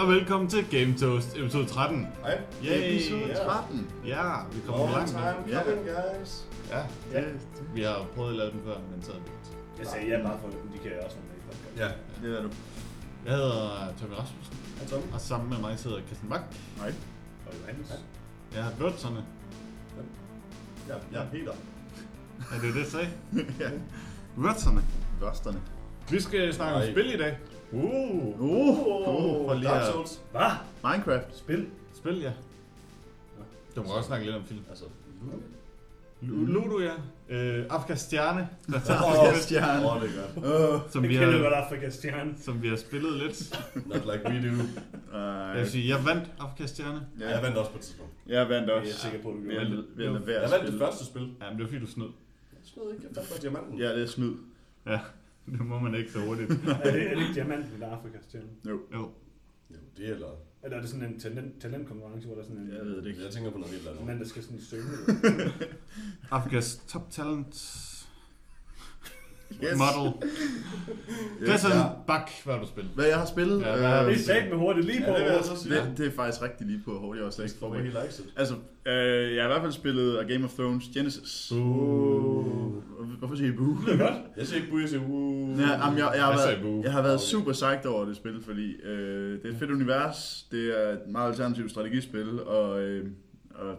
Hej og velkommen til Game Toast episode 13. Hej. Yay! Episode Ja. 13. Ja, vi kommer Long langt time Ja. coming, guys. Ja, Ja. vi har prøvet at lave den før, men så er det Jeg sagde ja bare for, at de kan også være med i podcast. Ja. Det er du. Jeg hedder Tommy Rasmussen, Hej Tom. og sammen med mig sidder Christian Bak. Nej. Og Johannes. Jeg har hørt sådan, Ja, jeg er Peter. er det det, jeg sagde? ja. Rødserne. Røsterne. Vi skal snakke om spil i dag. Uh, Uh, uh. for lige Dark at Souls. Hvad? Minecraft. Spil? spil, ja. Du må også snakke lidt om film. Altså, Lu- Ludo, ja. Øh, Afrikas Stjerne, der tager oh, Stjerne. Åh, det er godt. Uh. som, Jeg vi kender godt har, Afrikas stjerne. som vi har spillet lidt. Not like we do. Jeg vil sige, jeg vandt Afrikas Stjerne. Ja. Jeg vandt også på et tidspunkt. Jeg vandt er også. jeg sikker på, at du gjorde. lade være Jeg at vandt det første spil. Ja, men det var fordi, du snød. Jeg snød ikke. Jeg fandt bare diamanten. Ja, det er snyd. Ja, det må man ikke så hurtigt. Er det, er det ikke diamanten, der er Afrikas stjerne? Jo. Jo, det er eller... Eller er det sådan en talent, talentkonkurrence, hvor der er sådan en Jeg ved det ikke. Jeg tænker på noget helt andet. mand, der skal sådan synge? Afrikas Top Talent Yes. Model. Yes. Christian Ja. Bak, hvad har du spillet? Hvad jeg har spillet? Ja, hvad har øh, Det er sat med hurtigt lige på. Ja, det jeg så sige. det, det er faktisk rigtig lige på hårdt. Jeg var slet ikke For mig forberedt. helt likes it. Altså, øh, jeg har i hvert fald spillet A Game of Thrones Genesis. Uh. I boo? Det er godt. Jeg siger ikke bud, jeg siger uh. Ja, jamen, jeg, jeg, har Jeg været, jeg har været Okay. super psyched over det spil, fordi øh, det er et fedt univers, det er et meget alternativt strategispil, og, øh, og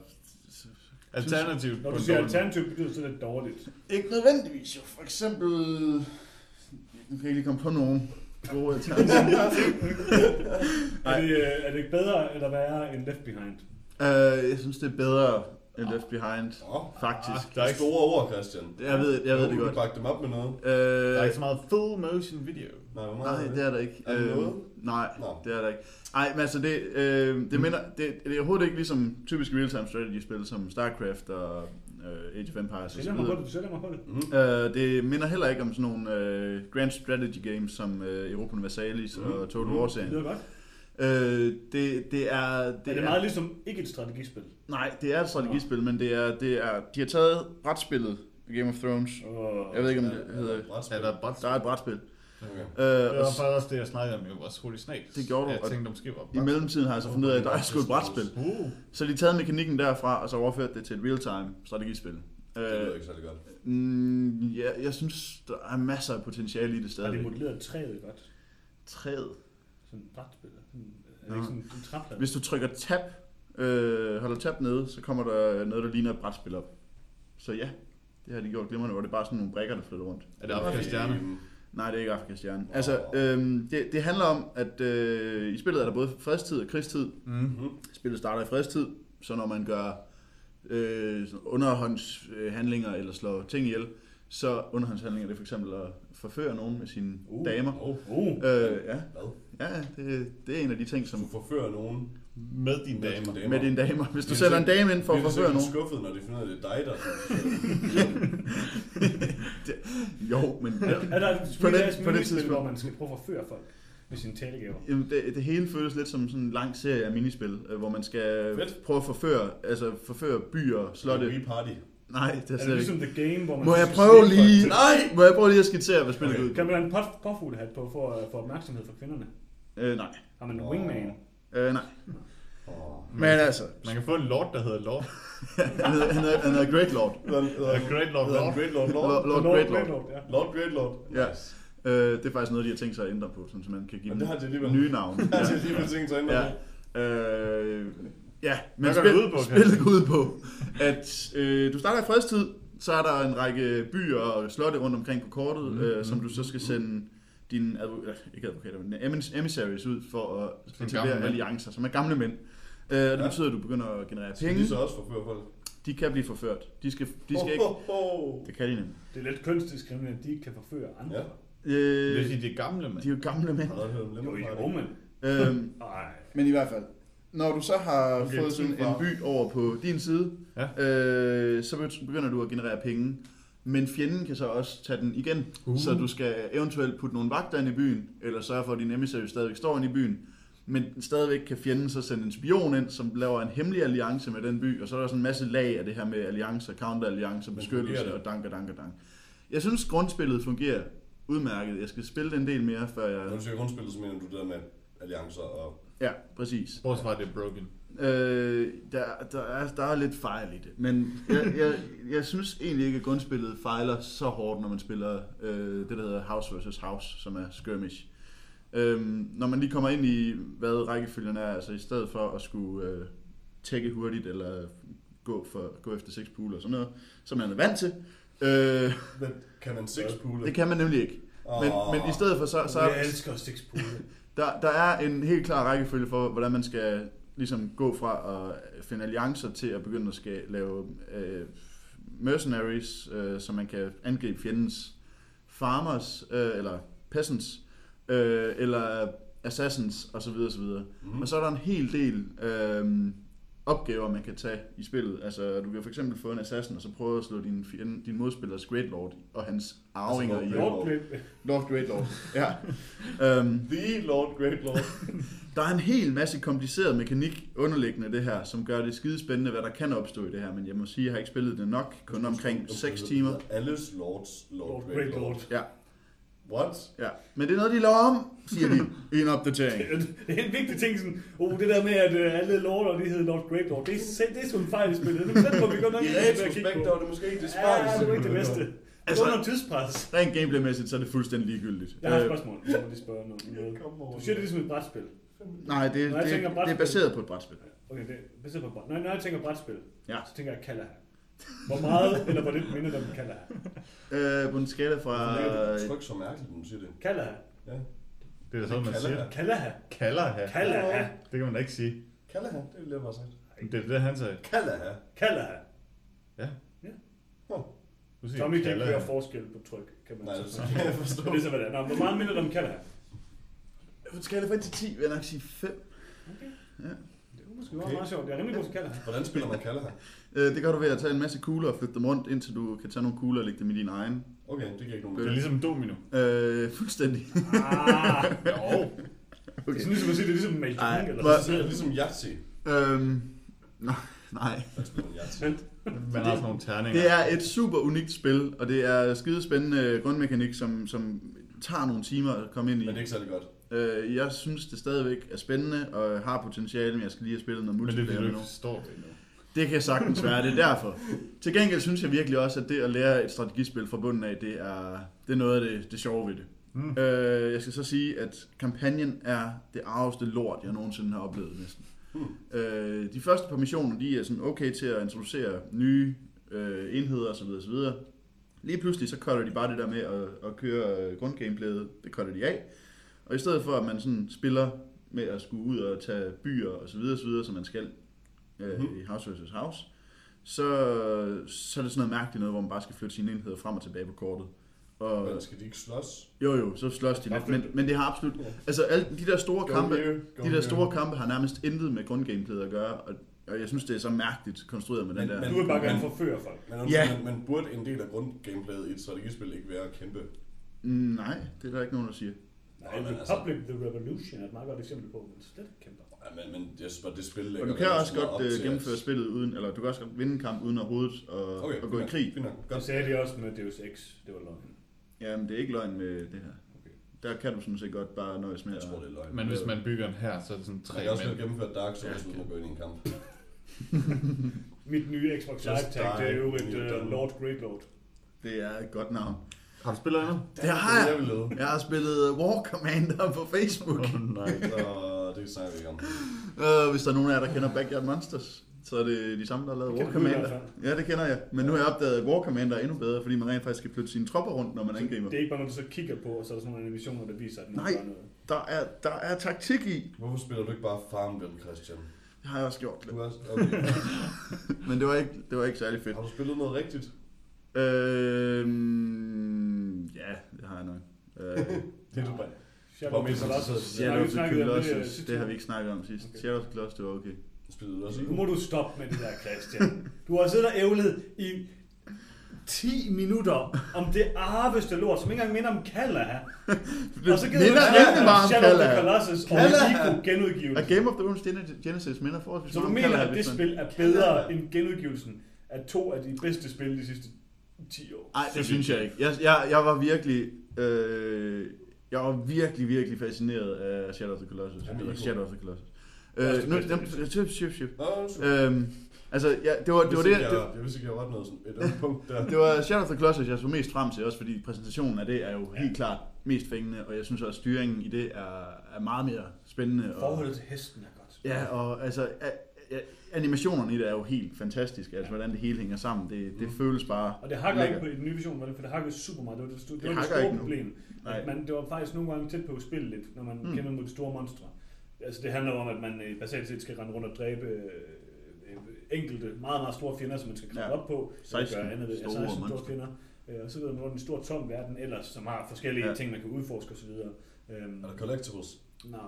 Alternativt. Når du siger dårlig alternativ, betyder det sådan lidt dårligt. ikke nødvendigvis jo. For eksempel, nu kan jeg ikke lige komme på nogen gode alternativer. Er det, øh, er det bedre eller værre end Left Behind? øh, jeg synes, det er bedre end Left Behind, Åh, faktisk. Ah, der er ikke store ord, Christian. Jeg ved, jeg ved det Du godt. kan bakke dem op med noget. Øh, der er ikke så meget full motion video. Nej, hvor meget Nej, det er der ikke. Er det Øh, noget? Nej, Nå. det er der ikke. Nej, men altså det, øh, det minder, det, det er overhovedet ikke ligesom typiske real-time strategy-spil som StarCraft og øh, Age of Empires mig på videre. det, du sælger mig på det. Mhm. Øh, det minder heller ikke om sådan nogle øh, grand strategy games som øh, Europa Universalis Mhm. og Total Mhm. War-serien. Det er godt. Øh, det, det er... Det er det meget ligesom ikke et strategispil. Nej, det er et strategispil, men det er, det er... De har taget brætspillet Game of Thrones. Og Jeg ved ikke, om det hedder... brætspil. Ja, der er bare Der er et brætspil. Okay. Øh, Det og var faktisk også det, jeg snakkede om i vores hurtige snabs. Det gjorde du, Jeg tænkte, måske var I mellemtiden har jeg så fundet ud af, at der er sgu et brætspil. Uh. Så de taget mekanikken derfra, og så overført det til et real-time strategispil. Det lyder Øh, ikke særlig godt. mm, ja, jeg synes, der er masser af potentiale i det har de stadig. modelleret træet godt? Træet. Sådan et brætspil. Er det Nå. ikke sådan en træplade? Hvis du trykker tab, øh, holder tab nede, så kommer der noget, der ligner et brætspil op. Så ja, det har de gjort glimrende, hvor det er bare sådan nogle brækker, der flytter rundt. Er det Afrikas Stjerne? Øhm, Nej, det er ikke Afrikas Stjerne. Altså, øhm, det, det handler om, at øh, i spillet er der både fredstid og krigstid. Mm. mhm. Spillet starter i fredstid, så når man gør øh, underhåndshandlinger eller slår ting ihjel, så underhåndshandlinger det er for eksempel at forføre nogen med sine Uh, damer. oh, Uh, Øh, ja, Hvad? ja det, det er en af de ting, som Du forfører nogen Med dine Med damer. med dine damer. Hvis du Bliver sætter en dame ind for at Bliver forføre nogen. skuffet, når de finder ud af, det er dig, der Jo, men er der På det- på det tidspunkt. hvor man skal prøve at forføre folk med sine talegaver? Jamen, det, det hele føles lidt som sådan en lang serie af minispil, øh, hvor man skal Fedt. prøve at forføre, altså forføre byer, slotte. We party. Nej, det er Er det slet ikke. ligesom The Game, hvor man Må jeg prøve lige, nej, må jeg prøve lige at skitsere, hvad spillet Okay. går ud Kan på? man have en pot- påfuglehat på for at få opmærksomhed fra kvinderne? Øh, nej, Har man en Åh. wingman? øh, nej. Åh. Men altså, Man kan få en lord, der hedder Lord. han hedder, han hedder, han hedder Great Lord. Hedder hedder Great Lord Lord. Great Lord Lord. Lord, Lord Great Lord. Lord, ja. Lord Great Lord. Ja. Øh, det er faktisk noget, de har tænkt sig at ændre på, så man kan give det de dem alligevel. nye navne. Jeg har lige tænkt sig ændre Ja. på. Øh, ja, men spil, ud på, spillet går ud på, at øh, du starter i fredstid, så er der en række byer og slotte rundt omkring på kortet, mm, øh, som du så skal sende dine advo- ikke advokater, men emis- emissaries ud for at etablere mænd. alliancer, som er gamle mænd. Øh, og det Ja. betyder, at du begynder at generere Skal penge. de så også forføre folk? De kan blive forført. De skal, de skal ikke... Det kan de nemlig. Det er lidt kønsdiskriminerende, at de ikke kan forføre andre. Ja. Øh, det er gamle, mand. de er jo gamle mænd. Har du hørt om Jo, Lemon jo, men. Øhm. Men i hvert fald, når du så har Okay, fået sådan en by over på din side, Ja. øh, så begynder du at generere penge. Men fjenden kan så også tage den igen. Uh. Så du skal eventuelt putte nogle vagter ind i byen, eller sørge for, at din emissary stadigvæk står inde i byen. Men stadigvæk kan fjenden så sende en spion ind, som laver en hemmelig alliance med den by, og så er der sådan en masse lag af det her med alliancer, counteralliancer, beskyttelse og dank og dank og dank. Jeg synes, grundspillet fungerer udmærket. Jeg skal spille det en del mere, før jeg... Når du siger grundspillet, så mener du det der med alliancer og Ja, præcis. Bortset fra, at det er broken. Øh, der, der, er, der er lidt fejl i det, men jeg, jeg, jeg synes egentlig ikke, at grundspillet fejler så hårdt, når man spiller øh, det, der hedder House vs. House, som er skirmish. Øhm, når man lige kommer ind i, hvad rækkefølgen er, altså i stedet for at skulle øh, tække hurtigt, eller gå, for, gå efter seks pool og sådan noget, som man er vant til, øh, Men kan man six poole? det kan man nemlig ikke. Men, Åh. men i stedet for, så, så Jeg elsker six pool. Der, der er en helt klar rækkefølge for, hvordan man skal ligesom gå fra at finde alliancer til at begynde at skal lave øh, mercenaries, øh, så man kan angribe fjendens farmers, øh, eller peasants, øh, eller assassins osv. osv. Mhm. Og så er der en hel del øh, opgaver, man kan tage i spillet. Altså, du kan for eksempel få en assassin, og så prøve at slå din, fjende, din modspillers Great Lord og hans arvinger Altså, i Lord Lord. Lord Great Lord. Ja. Øhm, The Lord Great Lord. der er en hel masse kompliceret mekanik underliggende det her, som gør det skide spændende, hvad der kan opstå i det her. Men jeg må sige, at jeg har ikke spillet det nok, kun omkring 6 timer. Alles Lords Lord, Lord Great Great Lord. Lord. Ja, What? ja. Men det er noget, de laver om, siger de i en opdatering. Det er en vigtig ting, sådan, oh, det der med, at uh, alle lorder, de hedder Lord Great Lord, det er, det er sådan en fejl i spillet. Nu den må vi godt nok I lige til at kigge retrospekt, var det måske ikke det Ja, smarteste. det er ikke det bedste. Altså- under tidspres. Rent gameplaymæssigt, så er det fuldstændig ligegyldigt. Jeg har et Øh, spørgsmål. Jeg må lige spørge noget. Du siger, det er ligesom et brætspil. nej, det, det, det er brætspil. baseret på et brætspil. Okay, det er baseret på bræt. Når, når jeg tænker brætspil, Ja. så tænker jeg Kalaha. Hvor meget eller hvor lidt minder det om Kalaha? Øh, på en skala fra... Det er tryk så mærkeligt, når du siger det. Kalaha. Ja. Det er da sådan, man Kalder siger. her. Kalaha. Kalder her. Kalaha. Det kan man da ikke sige. Kalder han, det er lidt bare sagt. Det er det, han sagde. Kalder han. Kalaha. Du siger Tommy kan ikke kalder høre forskel på tryk, kan man Nej, så det sige. kan jeg forstå. Det er så, hvad det er. Nå, hvor meget minder det om Kalaha? På en skala fra 1 til 10 vil jeg nok sige 5. Det er måske Okay. okay. meget sjovt. Jeg er rimelig god til Kalaha. Hvordan spiller man kalder han? Øh, det gør du ved at tage en masse kugler og flytte dem rundt, indtil du kan tage nogle kugler og lægge dem i din egen. Okay, det giver ikke nogen Det er ligesom domino. Øh, fuldstændig. Ah, Jo. det er sådan ligesom at sige, det er ligesom Magic Ej, eller hvor- Det er ligesom Yahtzee. Øhm, nej, nej. Hvad man har sådan nogle terninger. Det er et super unikt spil, og det er skide spændende grundmekanik, som, som tager nogle timer at komme ind Men det er i. ikke særlig godt. Øh, jeg synes, det stadigvæk er spændende, og har potentiale, men jeg skal lige have spillet noget Men det er multiplayer det, du nu. forstår det endnu. Det kan sagtens være, det er derfor. Til gengæld synes jeg virkelig også, at det at lære et strategispil fra bunden af, det er, det er noget af det, det sjove ved det. Mm. Øh, jeg skal så sige, at kampagnen er det arveste lort, jeg nogensinde har oplevet næsten. Hmm. Øh, de første par missioner, de er sådan okay til at introducere nye øh, enheder osv. osv. Lige pludselig så cutter de bare det der med at, at køre øh, grundgameplayet, det cutter de af. Og i stedet for at man sådan spiller med at skulle ud og tage byer osv. osv. som man skal øh, Mhm. i House vs. House, så, så er det sådan noget mærkeligt noget, hvor man bare skal flytte sine enheder frem og tilbage på kortet. Og, Men skal de ikke slås? jo, jo, så slås de lidt, men, men det har absolut... Ja. Altså, alle de der store Go kampe, here, go de der here. store kampe har nærmest intet med grundgameplayet at gøre, og, og jeg synes, det er så mærkeligt konstrueret med den Men- der... Du vil bare gerne Men- forføre folk. Men, Ja. ja. men, men burde en del af grundgameplayet i et strategispil ikke være at kæmpe? Mm, nej, det er der ikke nogen, der siger. Nej, men altså- Republic The Revolution er et meget godt eksempel på, men slet ikke kæmper. Ja, men, men jeg synes bare, det spil Og lægger du kan også godt øh, gennemføre at- spillet uden, eller du kan også godt vinde en kamp uden overhovedet at, Okay, at gå i krig. fint nok. Det Godt. sagde de også med Deus Ex. Det var løgn. Jamen, det er ikke løgn med det her. Okay. Der kan du sådan set godt bare nøjes med Jeg at... tror, det er løgn. Men hvis man bygger en her, så er det sådan Man tre kan også godt gennemføre Dark Souls, Ja, uden at gå ind i en kamp. Mit nye Xbox Live Tag, det er jo et uh. Lord Great Lord. Det er et godt navn. Har du spillet endnu? Det har jeg. Jeg har spillet War Commander på Facebook. Oh, nej. Og det snakker vi ikke om. Uh, hvis der er nogen af jer, der kender Backyard Monsters, så er det de samme, der har lavet War Commander. Ja, det kender jeg. Men nu har jeg opdaget, at War Commander er endnu bedre, fordi man rent faktisk skal flytte sine tropper rundt, når man angriber. Det er ikke bare noget, du så kigger på, og så er der sådan nogle animationer, der viser, at man Nej. noget. Der er, der er taktik i. Hvorfor spiller du ikke bare Farmville, Christian? Det har jeg også gjort. Du også, okay. Men det var ikke, det var ikke særlig fedt. Har du spillet noget rigtigt? Øhm, ja, det har jeg nok. Øh, Det er du bare. Shadow of the Colossus. det, øh, har vi ikke snakket om sidst. Okay. Shadow of the Colossus, det var okay. Nu må du stoppe med det der, Christian. Du har siddet og ævlet i 10 minutter om det arveste lort, som ikke engang minder om Kalaha. Og så gider du snakke om Shadow of the Kalaha. Colossus og Kalaha. Ico Og genudgivelse. Game of Thrones Gen- Genesis minder forholdsvis Så du mener, at det spil er bedre end genudgivelsen af to af de bedste spil de sidste 10 år? Nej, det synes jeg ikke. Jeg, jeg, jeg var virkelig... Øh, jeg var virkelig, virkelig fascineret af Shadow of the Colossus. Jamen, Eller. Shadow of the Colossus. Øh, nu, er ship, ship, ship. Øhm, altså, ja, det var, det var det, Jeg, det, jeg vidste ikke, jeg var noget sådan et andet punkt der. det var Shadow of the Colossus, jeg så mest frem til, også fordi præsentationen af det er jo helt klart mest fængende, og jeg synes også, at styringen i det er, er meget mere spændende. Og, Forholdet til hesten er godt. Ja, og altså, a- a- animationerne i det er jo helt fantastiske, altså hvordan det hele hænger sammen, det, det Mm. føles bare Og det hakker ikke på den nye version, vel? for det hakker super meget. Det var det, det, Det var det hakker store problem. Nej. Man, det var faktisk nogle gange tæt på at spille lidt, når man Mm. kæmper mod de store monstre. Altså det handler om, at man øh, basalt set skal rende rundt og dræbe øh, øh, enkelte, meget, meget store fjender, som man skal klatre Ja. op på. 16 gøre andet, ved- ja, store 16 store monstre. fjender. Og så man rundt i en stor tom verden ellers, som har forskellige Ja. ting, man kan udforske osv. Øhm, Er der collectibles? nej.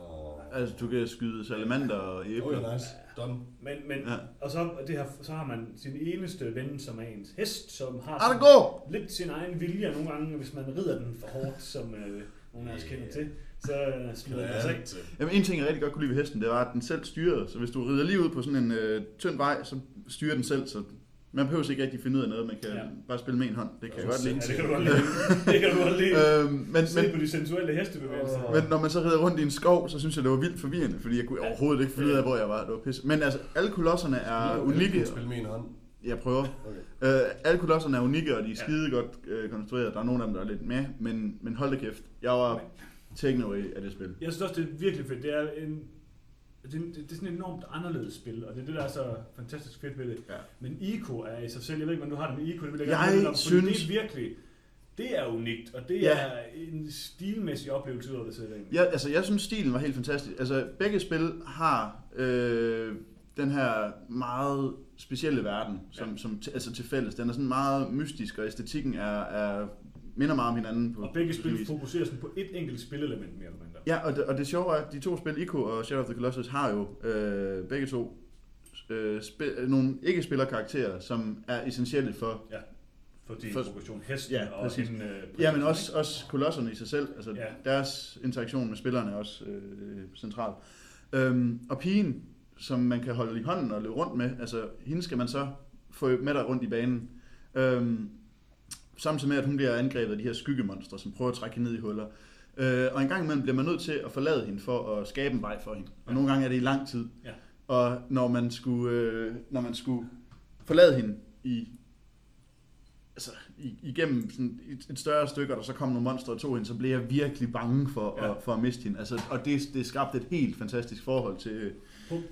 Åh. Altså, du kan skyde salamander og æbler. Oh, nice. Done. Men, men Ja. og så, det her, så har man sin eneste ven, som er ens hest, som har sådan- lidt sin egen vilje nogle gange, hvis man rider den for hårdt, som øh, nogle af os kender til, så øh, smider den altså ikke. Jamen, en ting, jeg rigtig godt kunne lide ved hesten, det var, at den selv styrede. Så hvis du rider lige ud på sådan en øh, tynd vej, så styrer den selv. Så man behøver ikke rigtig finde ud af noget. Man kan ja. Ja. bare spille med en hånd. Det kan jeg Ja, godt lide. Ja, det kan du godt lide. Det kan du godt lide. Øhm, men, Se men, på de sensuelle hestebevægelser. Men når man så rider rundt i en skov, så synes jeg, det var vildt forvirrende, fordi jeg kunne overhovedet ikke finde ud af, hvor jeg var. Det var pisse. Men altså, alle kolosserne er unikke. Spil med en hånd. Jeg prøver. Okay. Øh, alle kolosserne er unikke, og de er Ja. skide godt øh, konstrueret. Der er nogle af dem, der er lidt med, men, men hold da kæft. Jeg var taken away af det spil. Jeg synes også, det er virkelig fedt. Det er en det, er- det er sådan et enormt anderledes spil, og det er det, der er så fantastisk fedt ved det. Ja. Men Ico er i sig selv, jeg ved ikke, hvordan du har det med Ico, det vil jeg, Jeg gerne om, synes- det er virkelig, det er unikt, og det Ja. er en stilmæssig oplevelse ud af det selv. Ja, altså, jeg synes, stilen var helt fantastisk. Altså, begge spil har øh, den her meget specielle verden, som, ja. som altså til fælles. Den er sådan meget mystisk, og æstetikken er, er minder meget om hinanden. På, Og begge spil fokuserer sådan på et enkelt spillelement mere eller mindre. Ja, og det, og det sjove er, at de to spil, Ico og Shadow of the Colossus, har jo øh, begge to øh, spil, nogle ikke-spillerkarakterer, som er essentielle for For din For- progression. Hesten Ja, og præcis. hende, øh, Ja, men også, også kolosserne i sig selv. Altså, ja. Ja. Deres interaktion med spillerne er også øh, central. Øhm, og pigen, som man kan holde i hånden og løbe rundt med, altså hende skal man så få med dig rundt i banen. Øhm, samtidig med, at hun bliver angrebet af de her skyggemonstre, som prøver at trække hende ned i huller. Øh, og en gang imellem bliver man nødt til at forlade hende for at skabe en vej for hende. Og Ja. nogle gange er det i lang tid. Ja. Og når man skulle, øh, når man skulle forlade hende i altså, igennem sådan et, et større stykke, og der så kom nogle monstre og tog hende, så blev jeg virkelig bange for, Ja. at, for at miste hende. Altså, og det, det skabte et helt fantastisk forhold til...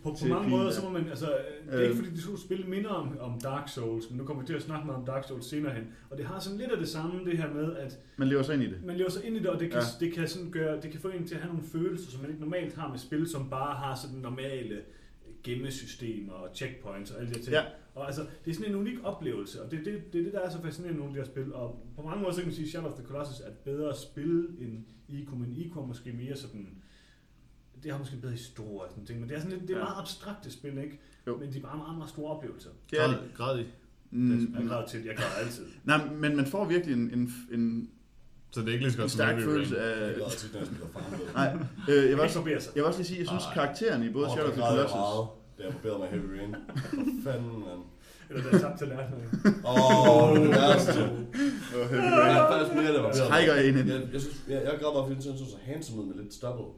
På, på, på mange måder, så må man, altså, det er ikke Øhm. fordi, de to spil minder om, om Dark Souls, men nu kommer vi til at snakke meget om Dark Souls senere hen. Og det har sådan lidt af det samme, det her med, at Man lever sig ind i det. man lever sig ind i det, og det kan, Ja. det kan, sådan gøre, det kan få en til at have nogle følelser, som man ikke normalt har med spil, som bare har sådan normale gemmesystemer og checkpoints og alle de her ting. Ja. Og altså, det er sådan en unik oplevelse, og det er det, det, er det, der er så fascinerende nogle af de her spil. Og på mange måder, så kan man sige, at Shadow of the Colossus er et bedre spil end Ico, men Ico er måske mere sådan... Det har måske en bedre historie og sådan ting, men det er, sådan lidt, det er Ja. meget abstrakte spil, ikke? Jo. Men de er bare meget, meget store oplevelser. det er, Græd, græd i. mm, Jeg græder til, jeg græder altid. nej, men man får virkelig en, en, en, Så det er ikke lige så en godt som stærk følelse af... Jeg tit, når jeg spiller Farmville. Nej, øh, jeg, vil Jeg også, jeg vil også lige sige, at jeg synes, Ej. karakteren i både Åh, Shadow of der the jeg Colossus... meget, da jeg forbedrede mig Heavy Rain. For fanden, mand. Eller der er tabt til lærerne. Åh, oh, det er det værste. Heavy Jeg Rain er faktisk mere, der ind i mig. den. Jeg, jeg, synes, jeg, jeg græd bare, fordi den synes så handsome ud med lidt stubble.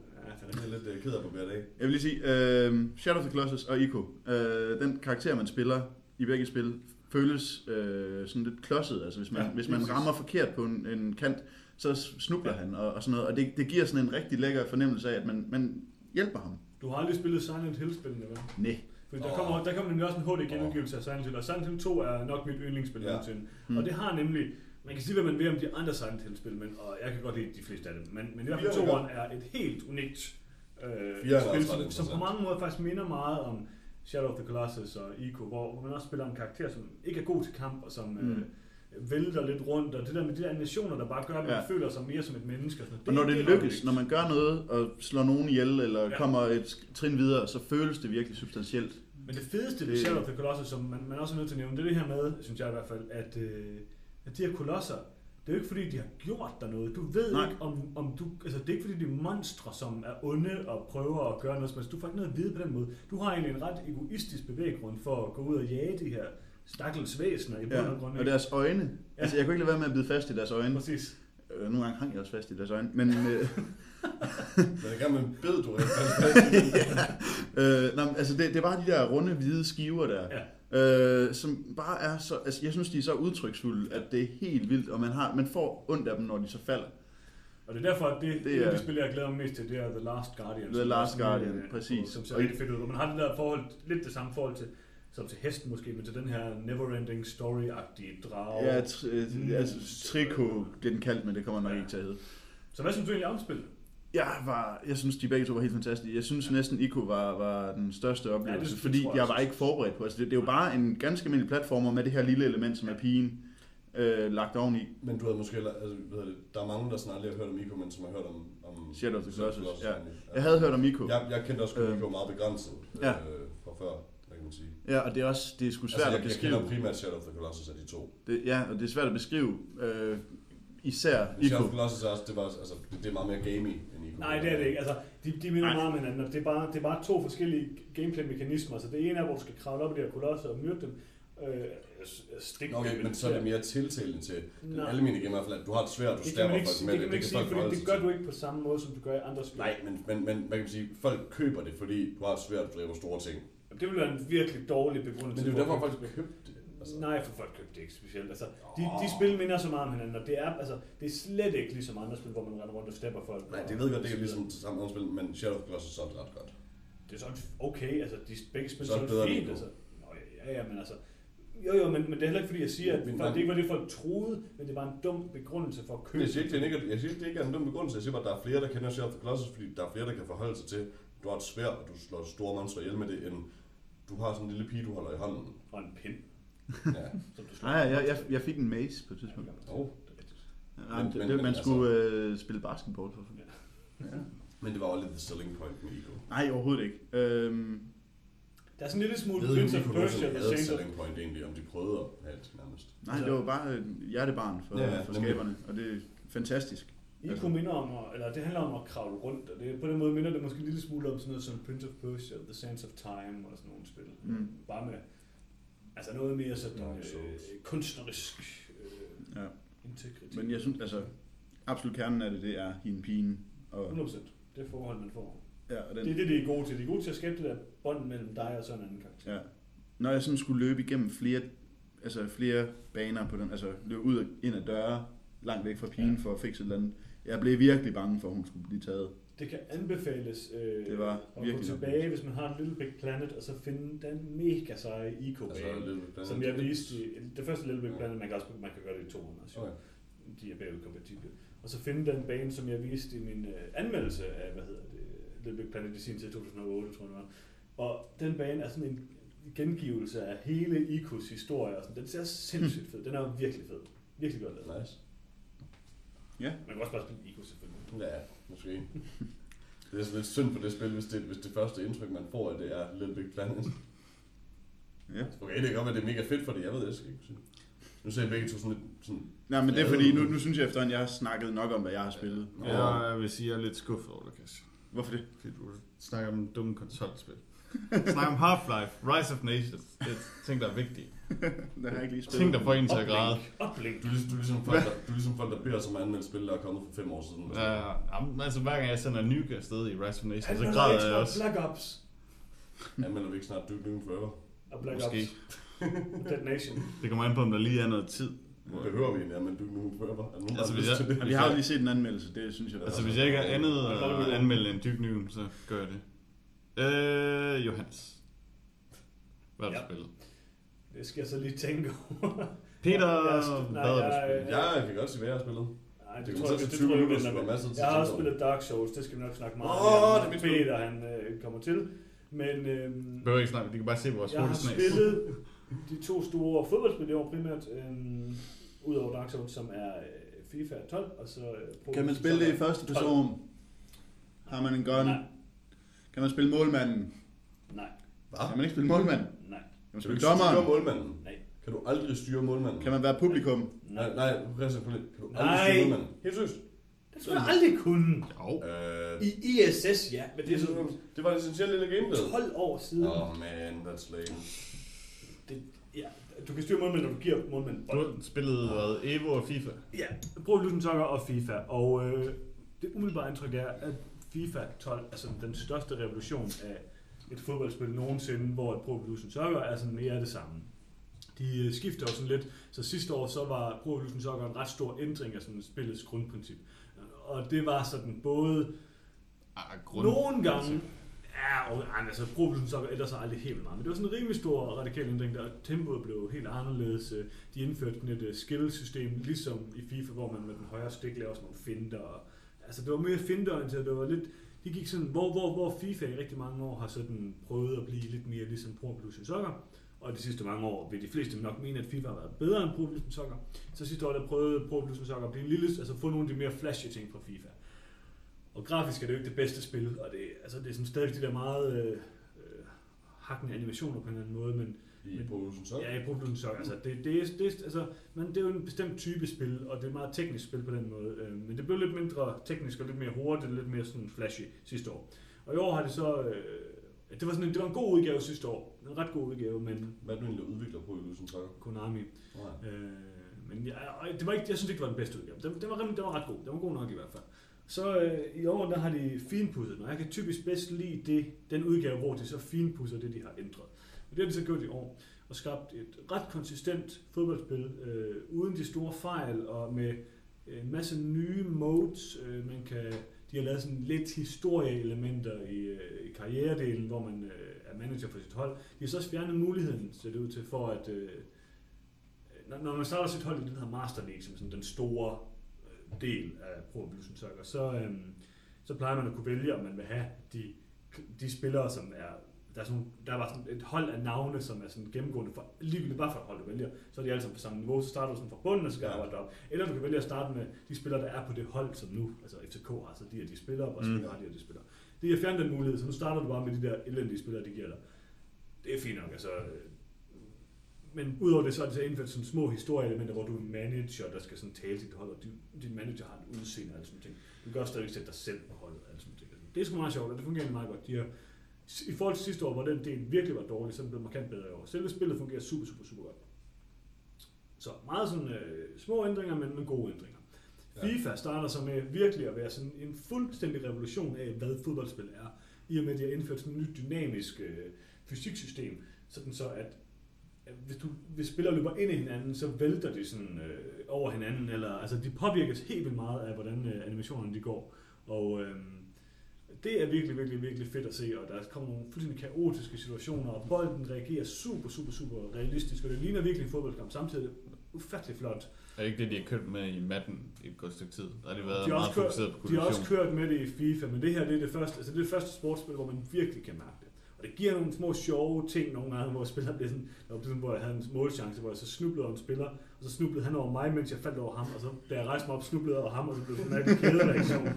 Jeg er lidt uh, ked af barbere det af. Jeg vil lige sige, øh, Shadow of the Colossus og Ico, øh, den karakter, man spiller i begge spil, føles øh, sådan lidt klodset. Altså hvis man, ja, hvis man rammer forkert på en, en kant, så snubler ja. han og, og sådan noget. Og det, det giver sådan en rigtig lækker fornemmelse af, at man, man hjælper ham. Du har aldrig spillet Silent Hill-spillene, vel? Nej. Fordi der Åh. kommer, der kommer nemlig også en hurtig genudgivelse af Silent Hill, og Silent Hill 2 er nok mit yndlingsspil Ja. nogensinde. Mm. Og det har nemlig, man kan sige, hvad man vil om de andre Silent Hill-spil, men, og jeg kan godt lide de fleste af dem, men, men i hvert fald Fireren er toeren er et helt unikt øh, er spil, som, som på mange måder faktisk minder meget om Shadow of the Colossus og Ico, hvor, man også spiller en karakter, som ikke er god til kamp, og som Mm. øh, vælter lidt rundt, og det der med de der animationer, der bare gør, at man Ja. ja. føler sig mere som et menneske. Og, sådan noget. Og når det er lykkes, når man gør noget og slår nogen ihjel, eller ja. Ja. kommer et trin videre, så føles det virkelig substantielt. Men det fedeste ved Det- Shadow of the Colossus, som man, man også er nødt til at nævne, det er det her med, synes jeg i hvert fald, at, øh, at de her kolosser, det er jo ikke fordi, de har gjort dig noget. Du ved Nej. Nej. ikke, om, om du... Altså, det er ikke fordi, de er monstre, som er onde og prøver at gøre noget som helst. Du får ikke noget at vide på den måde. Du har egentlig en ret egoistisk bevæggrund for at gå ud og jage de her stakkels væsener i bund Ja. og grund. Og deres øjne. Ja. Altså, jeg kunne ikke lade være med at bide fast i deres øjne. Præcis. Øh, nogle gange hang jeg også fast i deres øjne, men... Øh, Men jeg gerne med bed, du har øh, nå, men altså det, det er bare de der runde, hvide skiver der, Ja. Øh, som bare er så... Altså, jeg synes, de er så udtryksfulde, at det er helt vildt, og man, har, man får ondt af dem, når de så falder. Og det er derfor, at det, det, Det er det spil, jeg glæder mig mest til, det er The Last Guardian. The Last Guardian, øh, præcis. Som ser Og- rigtig fedt ud. Og man har det der forhold, lidt det samme forhold til, som til hesten måske, men til den her never-ending story-agtige drage. Ja, tr- Mm. altså, triko bliver den kaldt, men det kommer nok ikke til at hedde. Så hvad synes du egentlig om spillet? Jeg, var, jeg synes, de begge to var helt fantastiske. Jeg synes næsten, Ico var, var den største oplevelse, det ja, fordi tror jeg jeg var ikke forberedt på. Altså, det, det er jo bare en ganske almindelig platformer med det her lille element, som er pigen øh, lagt oveni. Men du havde måske, altså, hedder det, der er mange, der sådan aldrig har hørt om Ico, men som har hørt om, om Shadow of the Colossus, ja. egentlig. Jeg havde hørt om Ico. Jeg, jeg kendte også Øh. Ico meget begrænset Ja. øh, fra før, kan man sige. Ja, og det er også det er sgu svært Altså, jeg, at jeg beskrive. kender primært Shadow of the Colossus af de to. Det, ja, og det er svært at beskrive. Øh, især Men Shadow Ico. of the Colossus er også, det, var, altså, det, det er meget mere gamey end Ico. Nej, det er det ikke. Altså, de, de minder Nej. meget om hinanden, og det er, bare, det er bare to forskellige gameplay-mekanismer. Så det ene er, hvor du skal kravle op i de her kolosser og myrde dem, øh, stikke Nå, Okay, men så er det mere tiltalende til den almindelige gamer, i hvert fald, at du har et svært, du stabber man folk med det det, kan man ikke sige, fordi det gør du ikke på samme måde, som du gør i andre spil. Nej, men, men, men hvad kan man sige, folk køber det, fordi du har et svært, du dræber store ting. Det vil være en virkelig dårlig begrundelse. Men det er jo derfor, for folk købte det. Altså, Nej, for folk købte det ikke specielt. Altså, de, de spil minder så meget om hinanden, og det er, altså, det er slet ikke ligesom andre spil, hvor man render rundt og stepper folk. Nej, det ved jeg godt, det er ligesom til samme spil, men Shadow of the Colossus er ret godt. Det er sådan okay, altså de begge spil er så det fint, altså. Nå, ja, ja, men altså, jo jo, men, men det er heller ikke fordi, jeg siger, at Men- folk, det ikke var det, folk troede, men det var en dum begrundelse for at købe. Jeg siger ikke, det er ikke, jeg siger det ikke er en dum begrundelse. Jeg siger bare, at der er flere, der kender Shadow of the Colossus, fordi der er flere, der kan forholde sig til, du har et svært, og du slår store monstre ihjel med det, end du har sådan en lille pige, du holder i hånden. Og en pind, Ja. som du slår. Nej, jeg, jeg, jeg fik en mace på et tidspunkt. Oh. Nej, Men- det, men- det, men man altså- skulle øh, spille basketball for. Ja. Men det var lidt the selling point med Ico. Nej, overhovedet ikke. Øhm, Der er sådan en lille smule Jeg ved ikke, Prince of Persia, et Saints of selling point egentlig, om de prøvede at have det nærmest. nej, Altså- det var bare et hjertebarn for, Ja, ja, ja, for nemlig. skaberne, og det er fantastisk. Ico minder om, at, eller det handler om at kravle rundt, og det, på den måde minder det måske en lille smule om sådan noget som Prince of Persia, The Sands of Time og sådan nogle spil. Mm. Bare med, altså noget mere sådan øh, kunstnerisk øh, Ja. integritet. Men jeg synes, altså, absolut kernen af det, det er hende pigen. Og, 100%. Det forhold, man får. ja, og Det den, er det, de er gode til. De er gode til at skabe det der bånd mellem dig og sådan en anden karakter. ja. Når jeg sådan skulle løbe igennem flere, altså flere baner på den, altså løbe ud og ind ad døre, langt væk fra pigen Ja. for at fikse et eller andet, jeg blev virkelig bange for, at hun skulle blive taget. Det kan anbefales øh, Det var at gå tilbage, hvis man har en Little Big Planet, og så finde den mega seje eco Altså, som jeg viste i det første Little Big Ja. Planet, man kan også man kan gøre det i 200, så Okay. de er bagud kompatible. Og så finde den bane, som jeg viste i min øh, anmeldelse af, hvad hedder det, Little Big Planet i sin tid 2008, tror jeg det var. Og den bane er sådan en gengivelse af hele Icos historie, og sådan. den ser sindssygt fed. Den er virkelig fed. Virkelig godt lavet. Nice. Man kan også bare spille Ico selvfølgelig. Ja, måske. Det er sådan lidt synd på det spil, hvis det, hvis det første indtryk, man får, at det er Little Big Planet. Ja. Okay, det kan godt være, det er mega fedt for det. Jeg ved det, ikke sige. Nu ser jeg begge to sådan lidt sådan... Nej, men det er fordi, nu, nu synes jeg efterhånden, jeg har snakket nok om, hvad jeg har spillet. Ja, jeg vil sige, at jeg er lidt skuffet over det. Hvorfor det? Fordi du snakker om dumme konsolspil. Snakker om Half-Life, Rise of Nations. Det er ting, der er vigtige. Det har jeg ikke lige spillet. Ting, der får en til at græde. Uplink. Du er, ligesom, du, er ligesom folk, der, du er ligesom folk, der beder som anmeldt spil, der er kommet for fem år siden. Ja, jamen, altså hver gang jeg sender Nuke afsted i Rise of Nations, så Anmelder græder jeg Xbox også. Black Ops. Anmelder vi ikke snart Duke Nukem Forever? Og Black Måske. Ops. Dead Nation. Det kommer an på, om der lige er noget tid. Behøver vi egentlig anmelde Duke Nukem Forever? Er der nogen, der Altså, har hvis lyst jeg- til det? Og vi har jo lige set en anmeldelse, det synes jeg Altså hvis jeg ikke har andet Ja. at anmelde en Duke Nukem, så gør jeg det. Øh, Johannes. Hvad har du Ja. spillet? Det skal jeg så lige tænke over. Peter, Jeg- jeg- hvad har du nej, spillet? Ja, jeg kan godt sige, hvad jeg har spillet. Nej, Det det, tror jeg, det, tror 20 jeg, tid jeg har spillet Dark Souls, det skal vi nok snakke meget Åh, om, det er. Peter han øh, kommer til. Men øhm, Behøver ikke snakke, de kan bare se vores jeg har spillet de to store fodboldspil i år primært, øhm, udover Dark Souls, som er øh, FIFA 12, og så... Øh, Pro Kan man spille det i første person? Har man en gun? Nej, Kan man spille målmanden? nej, Hvad? Kan man ikke spille målmanden? nej, Kan man Kan du spille styre dommeren? målmanden? nej, Kan du aldrig styre målmanden? Kan man være publikum? Nej, nej. nej, Christian. Kan du aldrig Nej. styre målmanden? Helt seriøst? Det skulle jeg aldrig kunne. Jo. Øh, I ISS, ja, men det er sådan det var et essentielt lille gameplay. 12 år siden. Oh man, that's lame. Det, Ja, du kan styre målmænd, når du giver målmænd Du har spillet hvad, Evo og FIFA. Ja, Pro Evolution Soccer og FIFA. Og øh, det umiddelbare indtryk er, at FIFA 12 er sådan den største revolution af et fodboldspil nogensinde, hvor et Pro Evolution Soccer er sådan mere af det samme. De øh, skifter jo sådan lidt, så sidste år så var Pro Evolution Soccer en ret stor ændring af sådan spillets grundprincip. Og det var sådan både Ah, grund. nogle gange, ja, og, ej, altså Pro Evolution Soccer ændrer sig aldrig helt meget, men det var sådan en rimelig stor radikal ændring, der tempoet blev helt anderledes. Øh, De indførte sådan et øh, skill-system, ligesom i FIFA, hvor man med den højre stik laver sådan nogle finter. Og, altså det var mere finteorienteret, det var lidt, de gik sådan, hvor, hvor, hvor FIFA i rigtig mange år har sådan prøvet at blive lidt mere ligesom Pro Evolution Soccer, og de sidste mange år vil de fleste nok mene, at FIFA har været bedre end Pro Evolution Soccer. Så sidste år der prøvede Pro Evolution Soccer at blive en lille, altså få nogle af de mere flashy ting fra FIFA. Og grafisk er det jo ikke det bedste spil, og det, altså det er sådan stadig de der meget øh, øh hakkende animationer på en eller anden måde, men i Evolution Soccer. ja, i Evolution Soccer, altså det, det, er, det, altså, men det er jo en bestemt type spil, og det er et meget teknisk spil på den måde, øh, men det blev lidt mindre teknisk og lidt mere hurtigt, og lidt mere sådan flashy sidste år. Og i år har det så, øh, det var sådan en, det var en god udgave sidste år, en ret god udgave, men Hvad er det egentlig, udvikler Pro Evolution Soccer? Konami, Nej. Øh, men jeg, det var ikke, jeg synes ikke, det var den bedste udgave. Den, den, var, den var ret god. Den var god nok i hvert fald. Så øh, i år, der har de finpudset den, og jeg kan typisk bedst lide det, den udgave, hvor de så finpudser det, de har ændret det har de så gjort i år, og skabt et ret konsistent fodboldspil, øh, uden de store fejl, og med øh, en masse nye modes. Øh, man kan, de har lavet sådan lidt historieelementer i, øh, i karrieredelen, hvor man øh, er manager for sit hold. De har så også fjernet muligheden, ser det ud til, for at øh, når, når man starter sit hold i den her Master League, som sådan den store øh, del af Pro Evolution Soccer, så, øh, så plejer man at kunne vælge, om man vil have de, de spillere, som er der, er sådan, der var sådan et hold af navne, som er sådan gennemgående for ligegyldigt hvad for et hold du vælger, så er de alle sammen på samme niveau, så starter du sådan fra bunden, og så skal Ja. arbejde op. Eller du kan vælge at starte med de spillere, der er på det hold, som nu, altså FCK har så de her de spillere, og Mm. spillere har de de spillere. Det er fjerne den mulighed, så nu starter du bare med de der elendige spillere, de giver dig. Det er fint nok, altså. øh, Men udover det, så er det så indført sådan små historieelementer, hvor du er manager, der skal sådan tale til dit hold, og din, manager har et udseende og alt sådan ting. Du kan også stadig sætte dig selv på holdet og alt sådan ting. Det er sgu meget sjovt, og det fungerer meget godt. De har, I forhold til sidste år, hvor den del virkelig var dårlig, så er den blevet markant bedre i år. Selve spillet fungerer super, super, super godt. Så meget sådan øh, små ændringer, men, men gode ændringer. Ja. FIFA starter så med virkelig at være sådan en fuldstændig revolution af, hvad fodboldspil er. I og med, at de har indført sådan et nyt dynamisk øh, fysiksystem, sådan så at at hvis, du, hvis spillere løber ind i hinanden, så vælter de sådan øh, over hinanden, eller altså de påvirkes helt vildt meget af, hvordan øh, animationerne de går. Og øh, det er virkelig, virkelig, virkelig fedt at se, og der kommer nogle fuldstændig kaotiske situationer, og bolden reagerer super, super, super realistisk, og det ligner virkelig en fodboldkamp. Samtidig er det ufattelig flot. Er det ikke det, de har kørt med i Madden i et godt stykke tid? Der har de været De har meget kørt- fokuseret på De har også kørt med det i FIFA, men det her det er det første, altså det er det første sportsspil, hvor man virkelig kan mærke. Og det giver nogle små sjove ting nogle gange, hvor spillere bliver sådan, der var sådan, hvor jeg havde en målchance, hvor jeg så snublede over en spiller, og så snublede han over mig, mens jeg faldt over ham, og så da jeg rejste mig op, snublede jeg over ham, og så blev det en kædereaktion.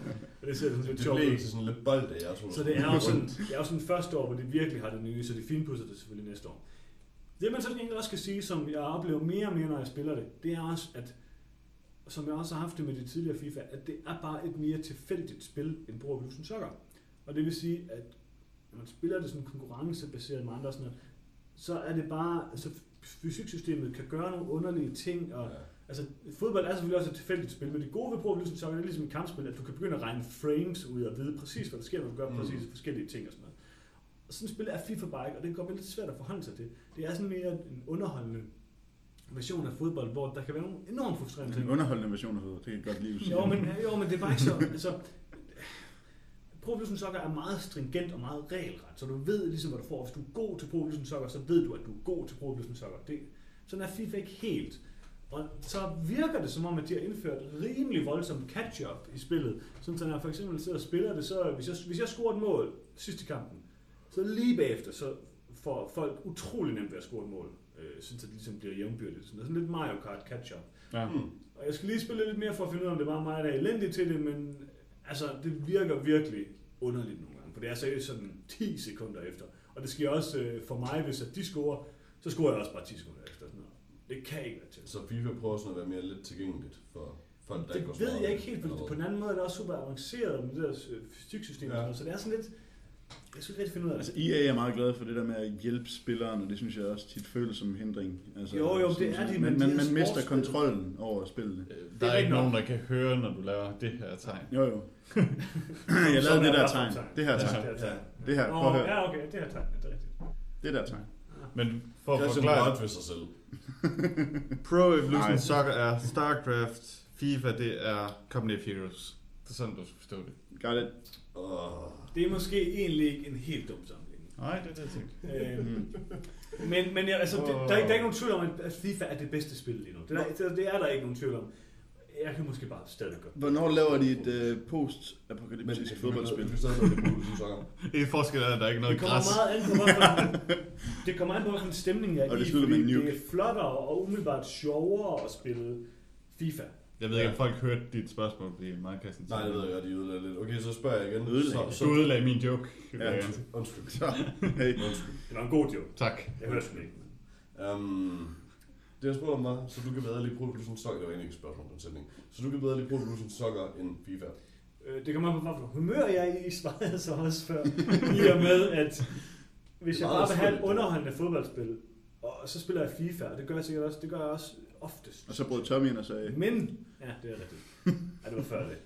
Og det ser sådan Det lidt sjovt blev ud. til sådan lidt bold af jeres Så det er jo sådan, det er jo sådan første år, hvor det virkelig har det nye, så de finpudser det selvfølgelig næste år. Det man så egentlig også skal sige, som jeg oplever mere og mere, når jeg spiller det, det er også, at som jeg også har haft det med det tidligere FIFA, at det er bare et mere tilfældigt spil end Pro Evolution Soccer. Og det vil sige, at når man spiller det sådan konkurrencebaseret med andre, sådan noget, så er det bare, altså fysiksystemet kan gøre nogle underlige ting, og Ja. Altså, fodbold er selvfølgelig også et tilfældigt spil, men det gode ved Pro Soccer det er ligesom et kampspil, at du kan begynde at regne frames ud og vide præcis, hvad der sker, når du gør Mm. præcis forskellige ting og sådan noget. Og sådan et spil er FIFA bare ikke, og det kan godt være lidt svært at forholde sig til. Det er sådan mere en underholdende version af fodbold, hvor der kan være nogle enormt frustrerende En ting. underholdende version af det, det kan godt lide. at sige. Jo, men, jo, men det er bare ikke så... Altså, Pro Soccer er meget stringent og meget regelret, så du ved ligesom, hvad du får. Hvis du er god til Pro Soccer, så ved du, at du er god til Pro Soccer. Det, sådan er FIFA ikke helt. Og så virker det som om, at de har indført rimelig voldsom catch-up i spillet. Sådan, så når jeg for eksempel sidder og spiller det, så hvis jeg, hvis jeg scorer et mål sidste kampen, så lige bagefter, så får folk utrolig nemt ved at score et mål. Øh, sådan, så det ligesom bliver jævnbyrdigt. Sådan, sådan lidt Mario Kart catch-up. Ja. Mm. Og jeg skal lige spille lidt mere for at finde ud af, om det var mig, der er elendig til det, men altså, det virker virkelig underligt nogle gange. For det er seriøst sådan 10 sekunder efter. Og det sker også øh, for mig, hvis at de scorer, så scorer jeg også bare 10 sekunder efter. Sådan noget. Det kan ikke være til. Så FIFA prøver sådan at være mere let tilgængeligt for folk, der ikke går Det ved jeg ikke helt, for på den anden måde er det også super avanceret med det der fysiksystem. Ja. Ja. Så det er sådan lidt... Jeg skulle ikke rigtig finde ud af det. Altså EA er meget glad for det der med at hjælpe spilleren, og det synes jeg også tit føles som en hindring. Altså, Jo, jo, det er de, men man, man mister kontrollen over spillene. Øh, Det Der er er ikke nogen, der kan høre, når du laver det her tegn. Jo, jo. jeg lavede det er der tegn. tegn. Det her tegn. det her. Det prøv at høre. ja, okay, det her tegn, det er rigtigt. Det der tegn. Men for at forklare rørt ved sig selv. Pro Evolution. Soccer er StarCraft, FIFA det er Company of Heroes. Det er sådan, du skal forstå det. Got it. Åh. Det er måske egentlig ikke en helt dum sammenligning. Nej, det er det, jeg tænkte. Øhm, men men ja, altså, det, der, er, ikke- der er ikke nogen tvivl om, at FIFA er det bedste spil lige nu. Det er, det, er der ikke nogen tvivl om. Jeg kan måske bare stadig gøre. Hvornår laver de et uh, Men post-apokalyptisk fodboldspil? med det er, at der er ikke noget Det kommer græs. meget an på, hvorfor, det kommer an på, hvilken stemning jeg er Og det i, fordi det er flottere og umiddelbart sjovere at spille FIFA. Jeg ved ikke, om folk hørte dit spørgsmål, fordi mig Christian. Nej, det ved jeg godt, de ødelagde lidt. Okay, så spørger jeg igen. Ødelagde. Så, Du ødelagde min joke. Ja. Undskyld. Så, hey. Undskyld. Det var en god joke. Tak. Jeg hørte den ikke. Um, det jeg spurgte om var, så du kan bedre lide Pro Evolution Soccer, det var egentlig ikke et spørgsmål, den sætning. Så du kan bedre lide Pro Evolution Soccer end FIFA. Øh, Det kommer an på, hvilken humør jeg er i, svarede jeg så også før. I og med, at hvis jeg bare vil have et underholdende fodboldspil, og så spiller jeg FIFA, og det gør jeg sikkert også, det gør jeg også oftest. Og så brød Tommy ind og sagde, Men, ja, det er rigtigt. Ja, det var før det.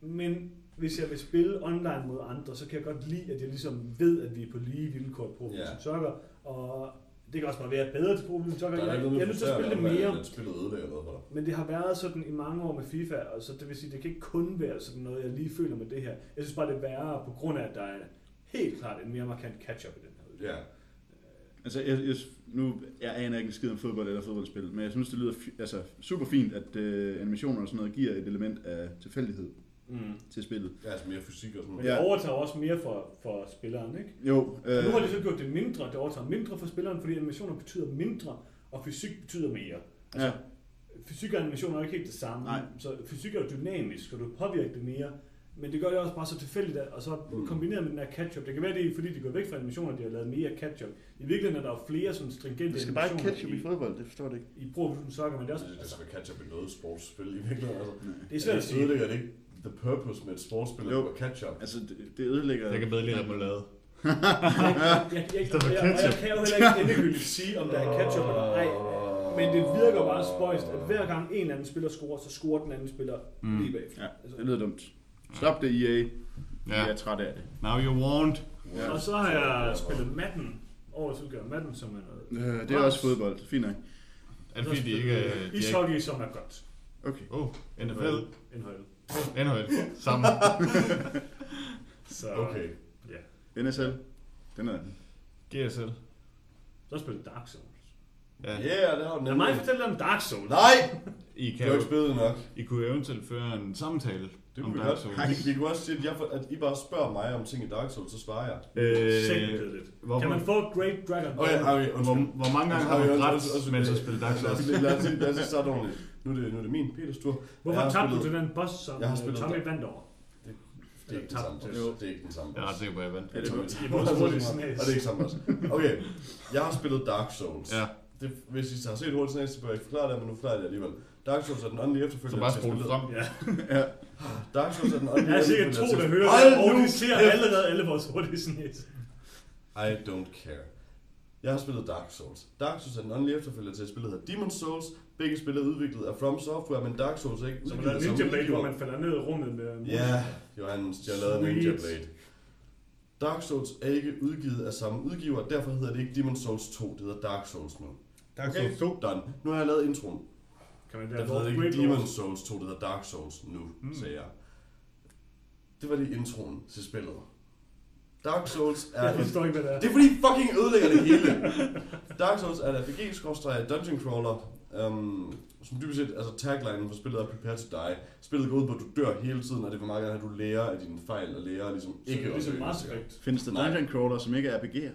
Men hvis jeg vil spille online mod andre, så kan jeg godt lide, at jeg ligesom ved, at vi er på lige vilkår på Ja. yeah. Soccer, og det kan også bare være bedre til Pro Evolution Soccer. Der er Jeg, ikke jeg er nødt til at spille det mere. At spillet ødelægger noget for dig. Men det har været sådan i mange år med FIFA, og så det vil sige, det kan ikke kun være sådan noget, jeg lige føler med det her. Jeg synes bare, det er værre på grund af, at der er helt klart en mere markant catch-up i den her udgave. Ja. Altså, jeg, jeg, nu, jeg aner ikke en skid om fodbold eller fodboldspil, men jeg synes, det lyder altså, super fint, at øh, animationer og sådan noget giver et element af tilfældighed Mm. til spillet. Ja, altså mere fysik og sådan Men noget. det Ja. overtager også mere for, for spilleren, ikke? Jo, Øh. Nu har de øh, så gjort det mindre, det overtager mindre for spilleren, fordi animationer betyder mindre, og fysik betyder mere. Altså, ja, Fysik og animation er jo ikke helt det samme. Nej. Så fysik er jo dynamisk, og du påvirker det mere. Men det gør det også bare så tilfældigt, at- og så Mm. kombineret med den her catch-up. Det kan være, det er, fordi de går væk fra animationer, de har lavet mere catch-up. I virkeligheden er der jo flere sådan stringente det skal bare ikke animationer catch up i fodbold, det forstår jeg ikke. i Pro Evolution Soccer, men det er også... Det, det skal catch up i noget sportsspil i virkeligheden. Altså. Det er svært at Det sige. ødelægger det ikke the purpose med et sportsspil, Jo. at catch up. Altså, det, det ødelægger... Jeg kan bedre lide remoulade. Jeg, jeg, jeg, jeg, jeg, jeg ketchup. kan jo heller ikke endegyldigt sige, om der er catch-up eller ej. Men det virker bare spøjst, at hver gang en eller anden spiller scorer, så scorer den anden spiller Mm. lige bagefter. Ja, Altså, det lyder dumt. Stop det, EA. Ja. Jeg er træt af det. Now you're warned. Ja. Og så har jeg spillet Madden, årets udgave af Madden, som er noget. Øh, det er også fodbold. Fint nok. Er det fordi, de ikke... øh, de er ikke Ishockey, som er godt. Okay. oh, NFL. NHL. NHL. Sammen. Så, Okay. Ja. NSL. Den er GSL. Så har spillet Dark Souls. Ja. Ja, yeah, det har du Lad mig fortælle dig om Dark Souls. Nej! I, Du kan har jo, ikke spillet nok. I kunne eventuelt føre en samtale Det om kunne vi Dark godt. Souls. Vi, vi kunne også sige, at, jeg, at I bare spørger mig om ting i Dark Souls, så svarer jeg. Øh, lidt. hvor, Kan man få Great Dragon Okay, Ball? okay, hvor, hvor mange gange har undskyld, ret, mens du spiller Dark Souls? lad os, lad os starte ordentligt. Nu er det, nu er det min, Peters tur. Hvorfor Jeg tabte du til den boss, som Jeg har spillet Tommy der. vandt over? Det er ikke den samme. Tabte boss. Det er ikke den samme. Jeg er ret boss. sikker på, at jeg vandt. Er det Tommy godt? Og det er ikke samme boss. Okay, jeg har spillet Dark Souls. Ja, Det, hvis I har set hurtigt snas, så bør jeg ikke forklare det, men nu forklarer jeg det alligevel. Dark Souls er den åndelige så efterfølger. bare til spole spillet- frem. Ja. Ja. Dark Souls er den åndelige Jeg er sikkert to, der hører det, og de ser allerede alle vores hurtige snas. I don't care. Jeg har spillet Dark Souls. Dark Souls er den åndelige efterfølger til et spil, der hedder Demon Souls. Begge spil er udviklet af From Software, men Dark Souls er ikke Som er af samme Ninja Blade, udgiver. hvor man falder ned i rummet med... Ja, Johannes, de har lavet en Ninja. Blade. Dark Souls er ikke udgivet af samme udgiver, derfor hedder det ikke Demon Souls 2, det hedder Dark Souls nu. Dark Okay, Souls 2. done. Nu har jeg lavet introen. Kan man der hedder ikke Demon. Souls 2, det hedder Dark Souls nu, Mm. sagde jeg. Det var det introen til spillet. Dark Souls er Jeg forstår ikke, hvad det er. Det er fordi fucking ødelægger det hele. Dark Souls er et RPG-dungeon crawler, um, som dybest set, altså taglinen for spillet er Prepare to Die. Spillet går ud på, at du dør hele tiden, og det er hvor meget gerne, at du lærer af dine fejl, og lærer ligesom Så det ikke er ligesom dø Mass. Effect. Findes der dungeon crawler, som ikke er RPG'er?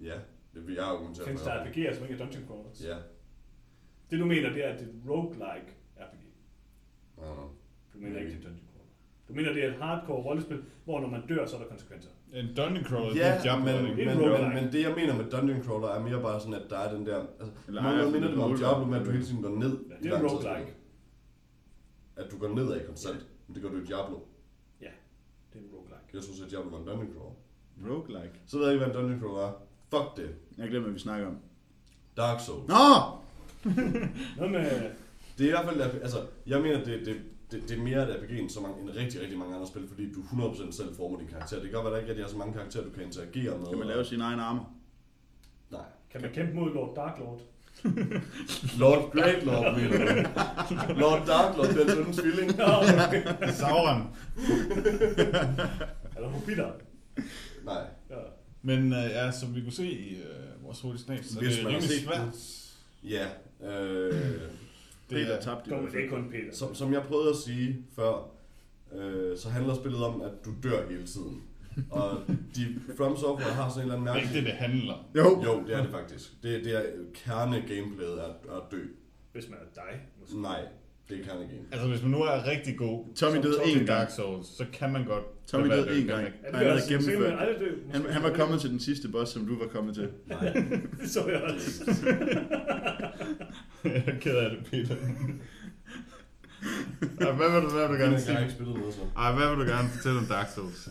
Ja, det vil jeg argumentere Findes for. der RPG'er, som ikke er Dungeon Crawlers? Ja. Det du mener, det er, at det er et roguelike RPG. Don't know. Du mener ikke, det er Dungeon Crawler. Du mener, det er et hardcore rollespil, hvor når man dør, så er der konsekvenser. En dungeon crawler, det Ja, er men, er det men, men, roguelike. men, det jeg mener med Dungeon Crawler er mere bare sådan, at der er den der... Altså, Eller mange minder det om. Diablo med, at du hele tiden går ned. Ja, det er en roguelike. At du går nedad konstant. Men det gør du i Diablo. Det er en roguelike. Jeg synes, at Diablo var en Dungeon Crawler. Roguelike. Så ved jeg ikke, hvad en dungeon crawler er. Fuck det. Jeg glemmer, hvad vi snakker om. Dark Souls. Nå! Noget med... Det er i hvert fald, altså, jeg mener, det, det, det, det er mere et RPG end, så mange, end rigtig, rigtig mange andre spil, fordi du 100% selv former din karakter. Det kan godt være, at der ikke rigtig er så mange karakterer, du kan interagere med. Kan man lave sin egen armor? Nej. Kan man kæmpe mod Lord Dark Lord? Lord Great Lord, mener du? Lord Dark Lord, den onde tvilling. Nå, okay. Sauron. Eller hobitter. Nej. Men uh, ja, som vi kunne se i uh, vores hurtige snas, så Hvis det er man rimelig svært. Ja. Øh, Det Peter er, tabte i Kom, hvert det er kun Peter. som, som jeg prøvede at sige før, øh, så handler spillet om, at du dør hele tiden. Og de From Software har sådan en eller anden det er mærkelig... ikke det, det handler om. Jo. Jo, det er det faktisk. Det, det er kerne-gameplayet at, at dø. Hvis man er dig. Måske. Nej, det er kerne-game. Altså, hvis man nu er rigtig god Tommy døde Tommy én gang. Souls, så kan man godt... Tommy lade være døde at én dø, gang. Han gør havde jeg. Så kan man gennemført. aldrig dø. Han, han var kommet til den sidste boss, som du var kommet til. Nej. Det så jeg også. Jeg er ked af det, Peter. Ej, hvad vil du, hvad vil du gerne Jeg har sige? ikke spillet noget så. Ej, hvad vil du gerne fortælle om Dark Souls?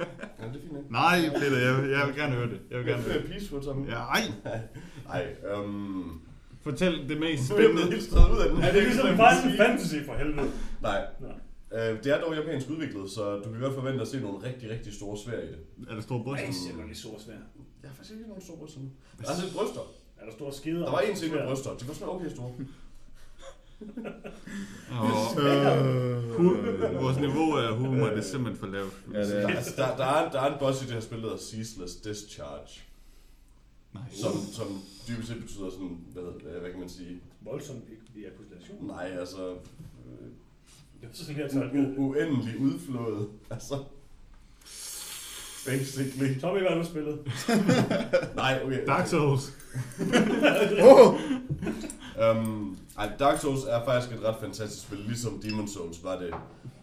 Ja, det er fint, ikke? Nej, Peter, jeg, vil- jeg vil gerne høre det. Jeg vil gerne høre Det er peaceful, Tommy. Ja, ej, Ej, øhm... fortæl det mest er jeg spændende. helt stået ud af den. Ja, det er ligesom Final Fantasy for helvede. Nej. Nå. Øh, det er dog japansk udviklet, så du kan godt forvente at se nogle rigtig, rigtig store svær i det. Er der store bryster? det var lidt stor svær. Jeg har faktisk ikke nogen store bryster nu. Der er lidt bryster. Er der store skider? Der var en ting med bryster. De var sådan okay store. Og Øh, vores niveau af humor, det er simpelthen for lavt. Ja, det er. Der, altså, der, der, er, der er en boss i det her spil, der hedder Ceaseless Discharge. Nice. Som, som dybest set betyder sådan, hvad, hedder- hvad kan man sige? Voldsomt i ejakulation. Nej, altså... Øh, Det var sådan her u- uendelig udflået. Altså... Basically. Tommy, hvad har du spillet? Nej, okay. Dark Souls. Åh! Um, ej, Dark Souls er faktisk et ret fantastisk spil, ligesom Demon Souls var det.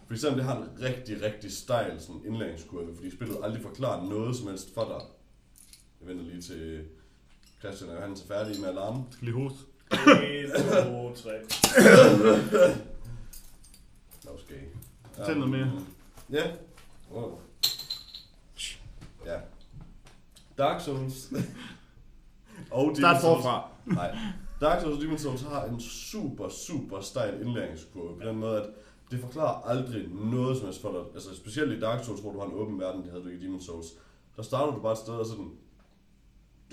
For eksempel, det har en rigtig, rigtig stejl sådan indlæringskurve, fordi spillet aldrig forklarer noget som helst for dig. Jeg venter lige til Christian og Johannes er færdige med alarmen. Skal lige hoste. 1, 2, 3. Nå, okay. Fortæl noget mere. Ja. Wow. Ja. Dark Souls. og Demon Start Souls. forfra. Nej. Dark Souls og Demon Souls har en super, super stejl indlæringskurve på den måde, at det forklarer aldrig noget som helst for dig. Altså specielt i Dark Souls, hvor du har en åben verden, det havde du ikke i Demon Souls. Der starter du bare et sted og sådan,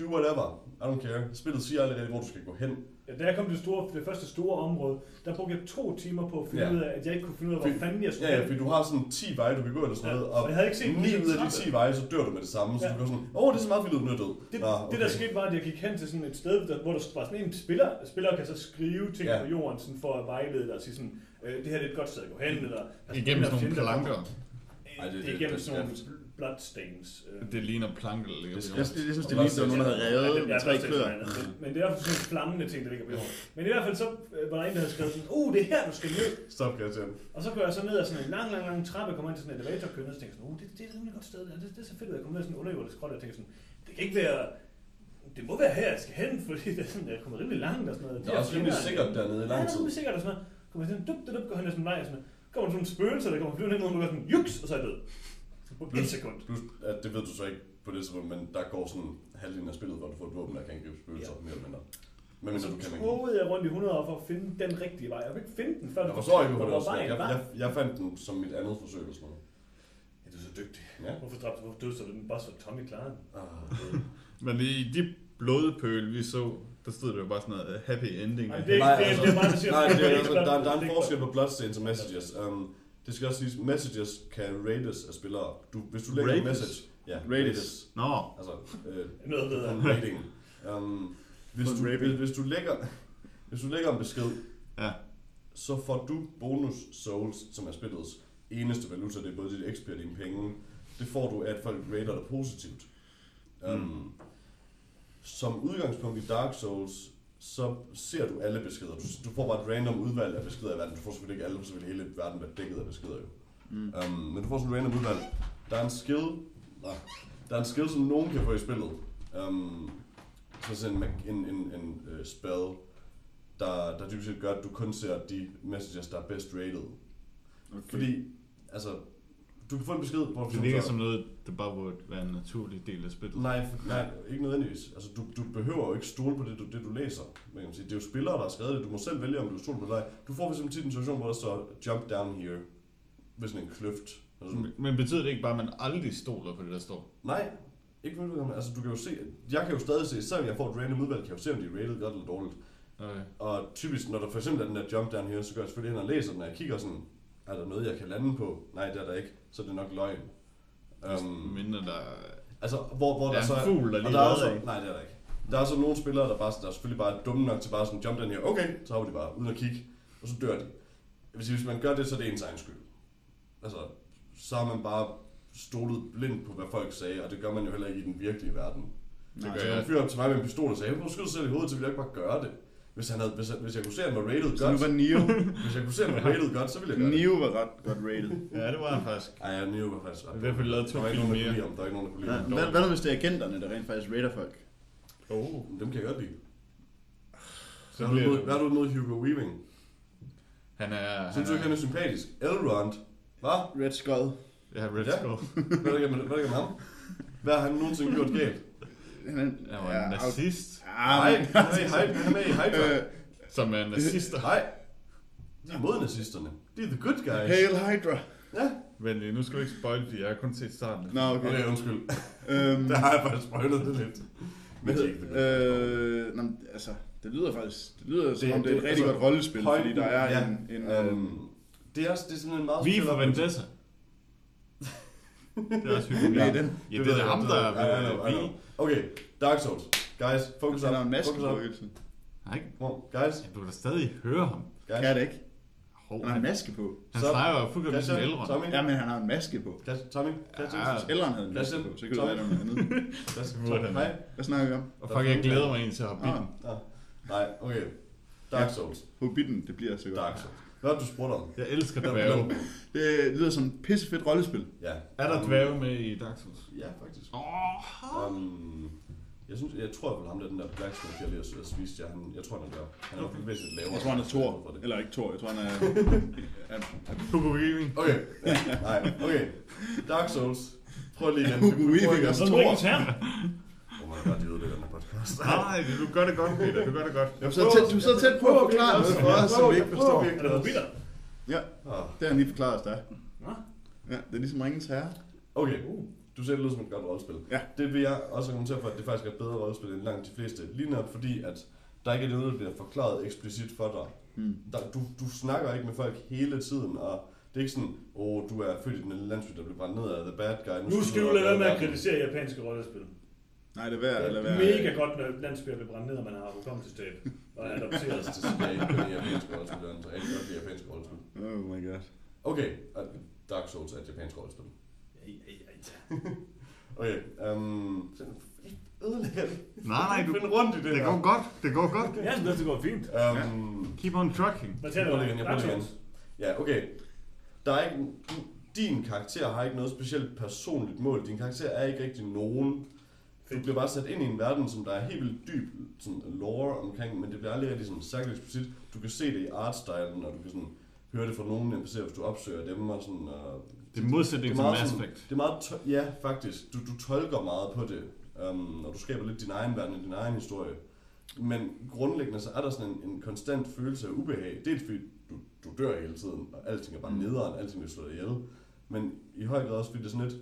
do whatever, I don't care. Spillet siger aldrig rigtig, hvor du skal gå hen. Ja, da jeg kom til det, store, det første store område, der brugte jeg to timer på at finde Ja. ud af, at jeg ikke kunne finde ud af, hvor Fordi- fanden jeg skulle Ja, ja, fordi du har sådan 10 veje, du kan gå eller sådan Ja, noget, og jeg havde ikke set 9 en ud af de trappe. 10 veje, så dør du med det samme. Så Ja. du går sådan, åh, oh, det er så meget ud, nu er jeg død. Det, Nå, det der skete var, at jeg gik hen til sådan et sted, der, hvor der var sådan en spiller. Spiller kan så skrive ting Ja. på jorden sådan for at vejlede dig og sige sådan, øh, det her det er et godt sted at gå hen, eller... Igennem sådan nogle planker. kommer. Ej, det- det, det- er igennem det- sådan nogle det- bloodstains. øh. Det ligner der Det skal- Jeg, jeg synes, det ligner, at nogen havde revet Ja, det tre er klør. Men, men det er i hvert fald sådan nogle flammende ting, der ligger på jorden. Men i hvert fald så øh, var der en, der havde skrevet sådan, uh, det er her, du skal ned. Stop, Christian. Og så går jeg så ned ad sådan en lang, lang, lang trappe, kommer ind til sådan en elevator, kører ned, og så tænker sådan, uh, det, det er et rimelig godt sted. Ja, det, det er så fedt, at jeg kommer ned ad sådan en underjordisk grot, og tænker sådan, det kan ikke være, det må være her, jeg skal hen, fordi det er sådan, jeg kommer rimelig langt og sådan noget. Det er også rimelig sikkert dernede i Ja, lang det er tid. rimelig sikkert og sådan noget. Kommer sådan, dup, dup, dup, går hen ad sådan en vej, og sådan noget. Kommer der sådan en spøgelse, der kommer flyvende hen, og man sådan, juks, og så er jeg død. På et sekund. Plus, at det ved du så ikke på det tidspunkt, men der går sådan halvdelen af spillet, hvor du får et våben, der kan angribe spøgelser, Ja. mere eller mindre. Men mindre så du kan ikke. togede jeg rundt i 100 år for at finde den rigtige vej. Jeg kunne ikke finde den, før Jeg forstår ikke, hvorfor det hvor var Jeg, jeg, jeg fandt den som mit andet forsøg eller sådan noget. Ja, du er så dygtig. Ja. Hvorfor dræbte hvorfor døde så den boss for Tommy klarede den? Ah, Men i de blodpøl, vi så, der stod der jo bare sådan noget uh, happy ending. Ej, det er ikke- Nej, det, altså- det er bare, der siger, Nej, det er, altså, der, der er det en forskel på Bloodstains og Messages. Um, det skal også siges, Messages kan rates af spillere. Du, hvis du lægger en Rates? message... Ja, Rates. rates. Nå, Altså, øh, Noget ved en rating. Um, hvis, På en du, rating. hvis, hvis, du lægger, hvis du lægger en besked, Ja. så får du bonus souls, som er spillets eneste valuta. Det er både dit XP og dine penge. Det får du at folk rater dig positivt. Um, som udgangspunkt i Dark Souls, så ser du alle beskeder. Du, du får bare et random udvalg af beskeder i verden. Du får selvfølgelig ikke alle, så vil hele verden være dækket af beskeder jo. Mm. Um, men du får sådan et random udvalg. Der er en skill, nej, der er en skill, som nogen kan få i spillet. Um, så sådan en, en, en, en uh, spell, der, der dybest set gør, at du kun ser de messages, der er best rated. Okay. Fordi, altså, du kan få en besked, hvor du Det virker som noget, der bare burde være en naturlig del af spillet. Nej, for- nej, ikke nødvendigvis. Altså, du, du behøver jo ikke stole på det, du, det, du læser. Man kan sige. Det er jo spillere, der har skrevet det. Du må selv vælge, om du stoler på det. Du får fx tit en situation, hvor der står, jump down here. Ved sådan en kløft. Altså, Men- Men betyder det ikke bare, at man aldrig stoler på det, der står? nej, ikke velkommen. Altså, du kan jo se, jeg kan jo stadig se, selvom jeg får et random udvalg, kan jeg jo se, om de er rated godt eller dårligt. Okay. Og typisk, når der for eksempel er den der jump down here, så går jeg selvfølgelig hen og læser den, og jeg kigger sådan, er der noget, jeg kan lande på? Nej, det er der ikke. Så er det nok løgn. Um, mindre der altså, hvor, hvor der der, er så en fugl, der og lige der er også, nej, det er der ikke. Der er så nogle spillere, der, bare, der er selvfølgelig bare dumme nok til bare sådan jump den her, okay, så hopper de bare uden at kigge, og så dør de. Jeg vil sige, hvis man gør det, så er det ens egen skyld. Altså, så har man bare stolet blindt på, hvad folk sagde, og det gør man jo heller ikke i den virkelige verden. Det Så gør jeg. en fyr op til mig med en pistol og sagde, jeg prøver at skyde sig selv i hovedet, så ville jeg ikke bare gøre det. Hvis, han havde, hvis, hvis jeg kunne se, at han var rated Så nu godt, var Neo, hvis jeg kunne se, at han var rated godt, så ville jeg gøre det. Neo var ret godt rated. Ja, det var han faktisk. Ej, ja, Neo var faktisk ret. I hvert fald lavet to film mere. Der var ikke nogen, der kunne lide Ja, ham. hvad, hvad hvis det er agenterne, der rent faktisk rater folk? Oh. Dem kan jeg godt lide. Så Hvad har du hvad har du imod Hugo Weaving? Han er... Synes du han ikke, han er sympatisk? Elrond. Hvad? Red Skull. Ja, Red Ja. Skull. Hvad er der med, hvad er der med ham? Hvad har han nogensinde gjort galt? Han er, Han var en nazist, Nej, Ja, han er med i Hydra. Han er med i Hydra. øh, som er nazister. Nej. De er mod nazisterne. De er the good guys. Hail Hydra. Ja. Men øh, nu skal du ikke spoil, fordi jeg har kun set starten. Nå, okay. Okay, undskyld. Øhm, Der har jeg faktisk spoilet det lidt. hvad Men er øh, men, altså, det lyder faktisk, det lyder som Det- om det er et det- rigtig altså, godt rollespil, højden- fordi der er ja, en, en øhm, det er også det er sådan en meget... Vi oplevelse. Vendetta. Det er også hyggeligt. det er den. Ja, det er ham, der er Ja. Okay, Dark Souls. Guys, focus Han up. har en maske på tiden. Nej, on, guys. du kan da stadig høre ham. Guys. Kan det ikke? Hov, Han har en maske på. han Så- snakker jo fuldstændig som Christian, Elrond. Tommy, Ja, men han har en maske på. Christian, Tommy, Christian, Ja. Hvis Elleren havde en maske på, så kan det være noget andet. Hvordan? Tommy, hej. Hvad snakker vi om? Og fuck, jeg glæder mig egentlig til i Ah. Ah, nej, okay. Dark Souls. Hobbiten, det bliver så godt. Dark Souls. Hvad har du spurgt om? Jeg elsker dværge. Det lyder som et pissefedt rollespil. Ja. Er der Um, dværge med i Dark Souls? Ja, faktisk. Åh, Um, jeg, synes, jeg tror, at ham der, den der blacksmith, jeg lige har spist, jeg, han, jeg tror, han er der. Han er okay. væsentligt lavere. Jeg tror, han er Thor. Eller ikke Thor, jeg tror, han er... Hugo Weaving. Okay, ja, nej, okay. Dark Souls. Prøv lige igen. Hugo Weaving Prøv er igen. Så er ringens her. Oh my god, de ødelægger den podcast. Nej, du gør det godt, Peter. Du gør det godt. Jeg er så tæt, du er så tæt på at forklare noget for os, som vi ikke forstår. Er det Hobbiter? Ja, Ah, det har han lige forklaret os der. Ja, det er ligesom Ringens Herre. Okay, du ser det lyder som et godt rollespil. Ja. Det vil jeg også argumentere for, at det faktisk er et bedre rollespil end langt de fleste. Lige netop fordi, at der ikke er noget, der bliver forklaret eksplicit for dig. Hmm. Der, du, du snakker ikke med folk hele tiden, og det er ikke sådan, åh, oh, du er født i den lille landsby, der blev brændt ned af The Bad Guy. Nu skal du lade være med at kritisere. japanske rollespil. Nej, det er værd, Det eller er værd. mega godt, når landsbyer bliver brændt ned, og man har hukommelsestab og er adopteret. Det er ikke kun japanske rollespil, det er andre. Jeg kan godt lide japanske rollespil. Oh my god. Okay, og Dark Souls er et japansk rollespil. Okay, um, ødelægger det. Nej, nej, du, Find rundt i det, det her. går godt. Det går godt. Jeg synes, det går fint. Um, Keep on trucking. Hvad taler du Prøv om? lige igen, jeg prøver lige Souls? Ja, okay. Der er ikke, din karakter har ikke noget specielt personligt mål. Din karakter er ikke rigtig nogen. Du bliver bare sat ind i en verden, som der er helt vildt dyb sådan lore omkring, men det bliver aldrig rigtig sådan særligt eksplicit. Du kan se det i artstylen, og du kan sådan høre det fra nogen NPC'er, hvis du opsøger dem og sådan. Og Det er modsætning Det til er meget Mass Effect. det er meget, ja faktisk, du, du tolker meget på det, um, og du skaber lidt din egen verden, din egen historie. Men grundlæggende så er der sådan en, en konstant følelse af ubehag. Dels fordi du, du dør hele tiden, og alting er bare Mm. nederen, alting vil slå dig ihjel. Men i høj grad også fordi det er sådan lidt,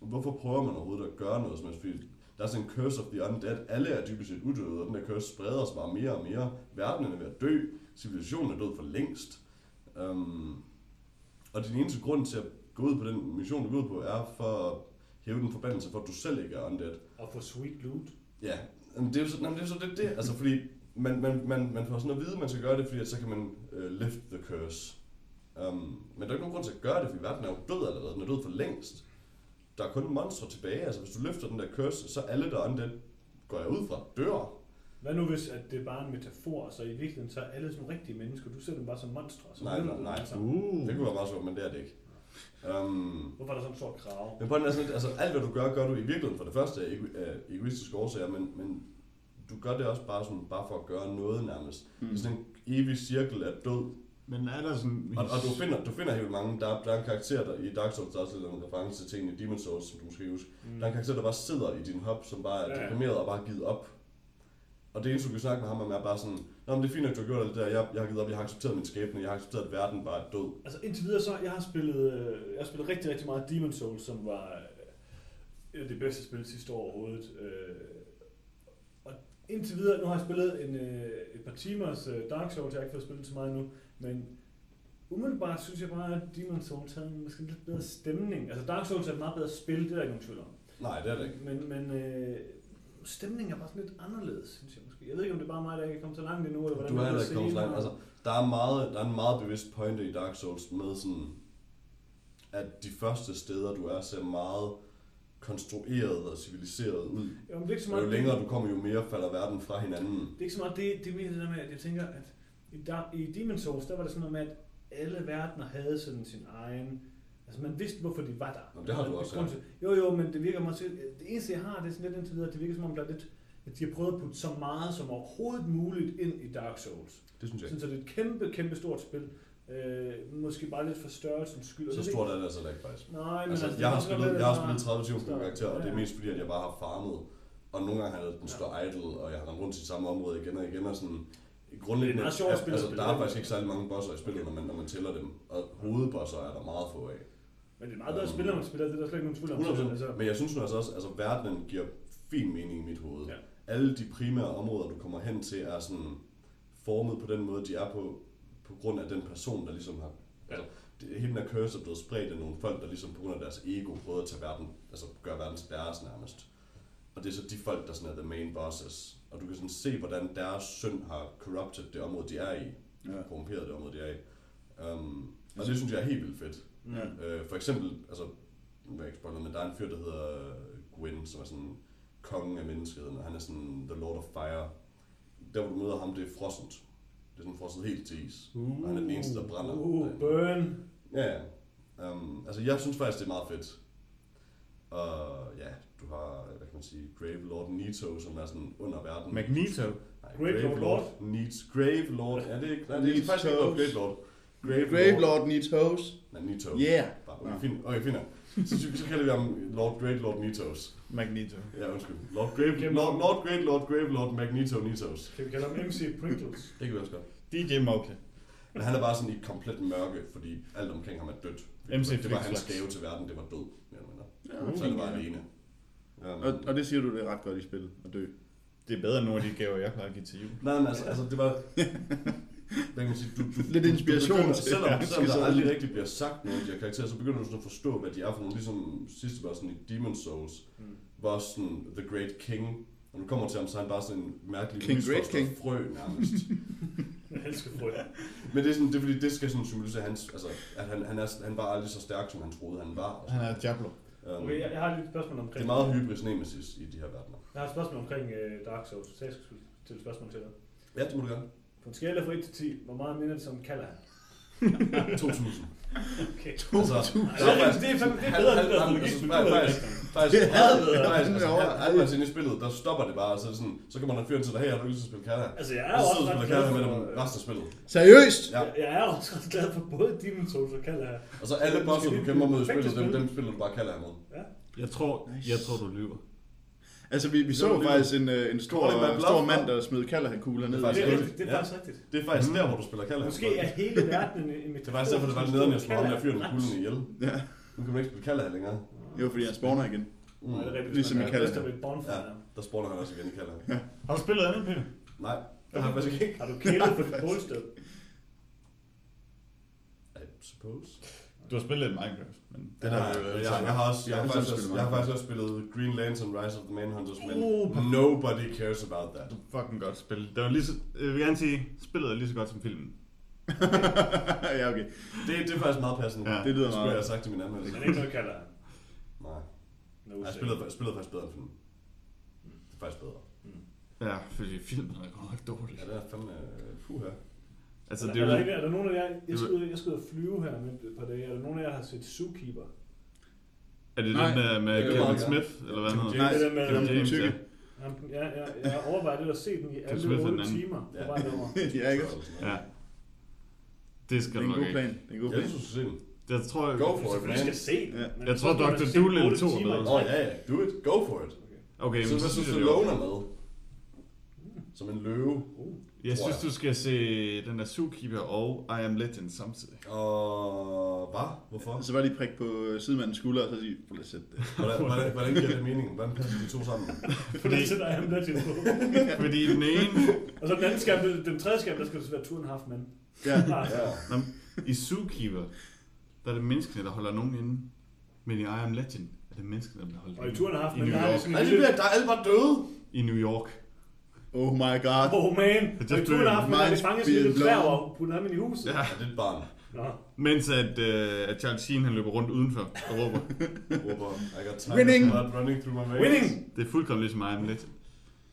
hvorfor prøver man overhovedet at gøre noget som helst? Fordi der er sådan en curse of the undead. Alle er dybest set uddøde, og den der curse spreder sig bare mere og mere. Verdenen er ved at dø. Civilisationen er død for længst. Um, og din eneste grund til at gå ud på den mission, du går ud på, er for at hæve den forbandelse for, at du selv ikke er undead. Og for sweet loot. Ja, men det er jo så, nej, men det, er så det, det. Altså fordi, man, man, man, man får sådan at vide, at man skal gøre det, fordi at så kan man uh, lift the curse. Um, men der er ikke nogen grund til at gøre det, fordi verden er jo død allerede. Den er død for længst. Der er kun monstre tilbage. Altså hvis du løfter den der curse, så alle der er undead, går jeg ud fra, dør. Hvad nu hvis at det er bare en metafor, så i virkeligheden så er alle sådan nogle rigtige mennesker, du ser dem bare som monstre. Så Nej, nej, nej. Uh. Det kunne være meget sjovt, men det er det ikke. Um, Hvorfor er der sådan en stor krav? Men på den er sådan, altså alt hvad du gør, gør du i virkeligheden for det første af ego- egoistiske årsager, men, men du gør det også bare, sådan, bare for at gøre noget nærmest. Mm. Det er sådan en evig cirkel af død, Men er der sådan... Og, og du, finder, du finder helt mange, der, der er en karakter der, i Dark Souls, der er også lidt en reference til en i Demon's Souls, som du måske husker. Mm. Der er en karakter, der bare sidder i din hub, som bare er Ja, ja. deprimeret og bare givet op. Og det eneste, du kan snakke med ham om, er bare sådan, Nå, men det er fint, at du har gjort alt det der. Jeg, jeg har givet op, jeg har accepteret min skæbne, jeg har accepteret, at verden bare er død. Altså indtil videre så, jeg har spillet, øh, jeg har spillet rigtig, rigtig meget Demon Souls, som var øh, et af de bedste spil sidste år overhovedet. Øh, og indtil videre, nu har jeg spillet en, øh, et par timers øh, Dark Souls, jeg har ikke fået spillet så meget endnu, men umiddelbart synes jeg bare, at Demon Souls havde en måske lidt bedre stemning. Altså Dark Souls er et meget bedre spil, det er der ikke nogen tvivl om. Nej, det er det ikke. Men, men øh, stemningen er bare sådan lidt anderledes, synes jeg. Jeg ved ikke, om det er bare mig, der ikke er kommet så langt endnu, eller hvordan Du er det heller ikke kommet så langt. Altså, der er, meget, der er en meget bevidst pointe i Dark Souls med sådan, at de første steder, du er, ser meget konstrueret og civiliseret ud. Jo, men det er ikke så Og meget jo længere du kommer, jo mere falder verden fra hinanden. Det er ikke så meget det, det er mere det der med, at jeg tænker, at i, der, i Demon's Souls, der var det sådan noget med, at alle verdener havde sådan sin egen... Altså man vidste, hvorfor de var der. Nå, det har du Og også, til- Jo, jo, men det virker måske... Det eneste, jeg har, det er sådan lidt indtil videre, det virker som om, der er lidt, at de har prøvet at putte så meget som overhovedet muligt ind i Dark Souls. Det synes jeg Sådan, så det er et kæmpe, kæmpe stort spil. Øh, måske bare lidt for størrelsens skyld. Så stort er det altså ikke faktisk. Nej, men Altså, altså, jeg har spillet, jeg har spillet 30 timer på karakter, og det er Ja. mest fordi, at jeg bare har farmet. Og nogle gange har jeg den stå idle, og jeg har rendt rundt i samme område igen og igen, og sådan... Grundlæggende, Det er sjovt at spille altså, der er faktisk ikke særlig mange bosser i spillet, når man, når man tæller dem. Og hovedbosser er der meget få af. Men det er meget bedre at spille, når man spiller, det er der slet ikke nogen tvivl om. 100%. Altså, Men jeg synes nu altså også, altså verdenen giver fin mening i mit hoved. Ja. Alle de primære områder, du kommer hen til, er sådan formet på den måde, de er på, på grund af den person, der ligesom har... Ja. Altså, det, hele den her curse er blevet spredt af nogle folk, der ligesom på grund af deres ego prøvede at tage verden, altså gøre verden til deres nærmest. Og det er så de folk, der sådan er the main bosses. Og du kan sådan se, hvordan deres synd har corrupted det område, de er i. Ja. Korrumperet det område, de er i. Um, og det synes jeg er helt vildt fedt. Ja. Øh, for eksempel, altså, nu vil jeg ikke spoilere, men der er en fyr, der hedder Gwen, som er sådan kongen af menneskeheden, og han er sådan the lord of fire. Der hvor du møder ham, det er frossent. Det er sådan frosset helt til is. Uh, Og han er den eneste, der brænder. Uh, derinde. burn. Ja, ja. Um, altså jeg synes faktisk, det er meget fedt. Og ja, du har, hvad kan man sige, Grave Lord Nito, som er sådan under verden. Magneto. Nej, Grave Lord Lord? Needs, Grave Lord, ja det er ikke, nej, det er faktisk ikke. Grave Lord. Grave, Grave Lord needs hose. Nej, Nito. Yeah. Bare, okay, fint. Okay, fint. Så, så kalder vi ham Lord Great Lord Nitos. Magneto. Ja, undskyld. Lord, Grave, Lord, Lord Great Lord Grave Lord Magneto Nitos. Kan vi kalde ham MC Pringles? Det kan vi også godt. DJ Mowgli. Men han er bare sådan i komplet mørke, fordi alt omkring ham er dødt. MC det var hans gave til verden, det var død. Eller mindre. Ja, Så han var alene. Um, Og, og det siger du, det er ret godt i spillet at dø. Det er bedre end nogle af de gaver, jeg plejer at give til jul. Nej, men altså, altså det var... Hvad kan man sige? Du, du, Lidt du- inspiration du begynder, til- selvom, Ja, selvom der aldrig rigtig bliver sagt noget af de her karakterer, så begynder du sådan at forstå, hvad de er for nogle, ligesom sidste var sådan i Demon's Souls, Mm. var sådan The Great King. Når du kommer til ham, så er han bare sådan en mærkelig King Great King. frø nærmest. Jeg elsker frø. Men det er, sådan, det er fordi, det skal sådan symbolisere hans, altså, at han, han, er, han var aldrig så stærk, som han troede, han var. og Han er Diablo. Um, Okay, jeg, jeg har lige et spørgsmål det omkring... er meget hybris nemesis i de her verdener. Jeg har et spørgsmål omkring uh, Dark Souls, så jeg skal stille spørgsmål til dig. Ja, det må du gerne. På en skala fra 1 til 10, hvor meget minder det som kalder han? 2000. Okay. Altså, er det, er, faktisk- det fandme det er bedre, det der logik, altså, du faktisk- ved, Christian. Faktisk, Det er halv- bedre. faktisk, altså, Ja, halv- halvvejs inde i spillet, der stopper det bare, og så det sådan, så kommer der en fyr ind til dig, hey, har du lyst til at spille Kata? Altså, jeg Og er også ret glad Kata med dem for... resten af spillet. Seriøst? Ja. Jeg, er også ret glad for både Demon's Souls og kalder han. Og så alle Det bosser, du kæmper mod i spillet, dem, dem spiller du bare Kata imod. Jeg tror, jeg tror du lyver. Altså, vi, vi så var faktisk en, øh, en stor, Calling my bluff, stor mand, der smed kalderkugler ned. Det er Det faktisk er, rigtigt. det er Ja. faktisk rigtigt. Det er faktisk Mm. der, hvor du spiller Kata. Måske er hele verden en, en Det er faktisk derfor, det var lidt nederen, jeg slog ham der fyren med kuglen ihjel. Ja. Nu kan man ikke spille Kata længere. Jo, fordi han spawner igen. Mm. Nej, det er rigtigt. Ligesom i bonfire. Ja. Der spawner han også igen i Kata. Har du spillet andet, Peter? Nej, det har jeg faktisk ikke. Har du kælet på dit bålsted? I suppose. Du har spillet Minecraft, men det Det har har vi jo jeg, jeg, jeg, har også, jeg, har Jeg faktisk også, spillet jeg har faktisk også spillet Green Lantern Rise of the Manhunters, men Uh, perfekt. nobody cares about that. Du fucking godt spil. Det var lige så, jeg vil gerne sige, spillet er lige så godt som filmen. ja, okay. Det, det er faktisk meget passende. Ja. Det lyder det skulle jeg meget. have sagt i min anmeldelse. Men ikke noget kalder. Nej, No jeg spillede, spillede faktisk bedre end filmen. Det er faktisk bedre. Ja, fordi filmen er godt nok dårlig. Ja, det er fandme... øh, Puh her. Altså, er, det er, er der, jo... er der nogen af jer, jeg Det skal, ud, jeg skal ud og flyve her med et par dage, er der nogen af jer, der har set Zookeeper? Er det Nej. den der med Det er Kevin meget Smith, eller hvad han hedder? Nej, det der med, det er Kevin den James, ja. Ja, ja, jeg overvejer lidt at se den i alle Smith er den 8 anden. timer på Ja. vej derover. Ja, ikke? Ja. Det Det skal er du en nok god ikke. plan. Det er en god Jeg plan. synes, du skal se den. Jeg tror, jeg... Go for it, Selvfølgelig skal man. se den. Ja. men Jeg så tror, man Dr. otte to er timer i bedre. Åh, ja, ja. Do it. Go for it. Okay, men så Sylvester synes jeg, det Stallone er med. Som en løve. Uh. Jeg synes, jeg. du skal se den der Zookeeper og I Am Legend samtidig. Og hvad? Hvorfor? Så var lige prik på sidemandens skulder, og så sige, prøv lige at sætte det. Hvordan, hvordan, hvordan giver det mening? Hvordan passer de to sammen? For det sætter jeg ham der til på. Fordi den ene, Og så den anden skærm, den- tredje skærm, der skal det være two and a half men. Ja. Ja. Nå, i Zookeeper, der er det menneskene, der holder nogen inde. Men i I Am Legend er det menneskene, der bliver holdt Og i inde. two and a half I men, New der har vi York. sådan en det lille... bliver, der er alle bare døde. I New York. Oh my god. Oh man! i der er vi minds fanget sådan en lille being dværg og putter ham ind i huset. Ja. Ja, det er et barn. Nå. Mens at, uh, at Charles Sheen han løber rundt udenfor og råber. Råber, I got time Winning. blood running through my veins. Winning! Det er fuldkommen ligesom I Am Legend.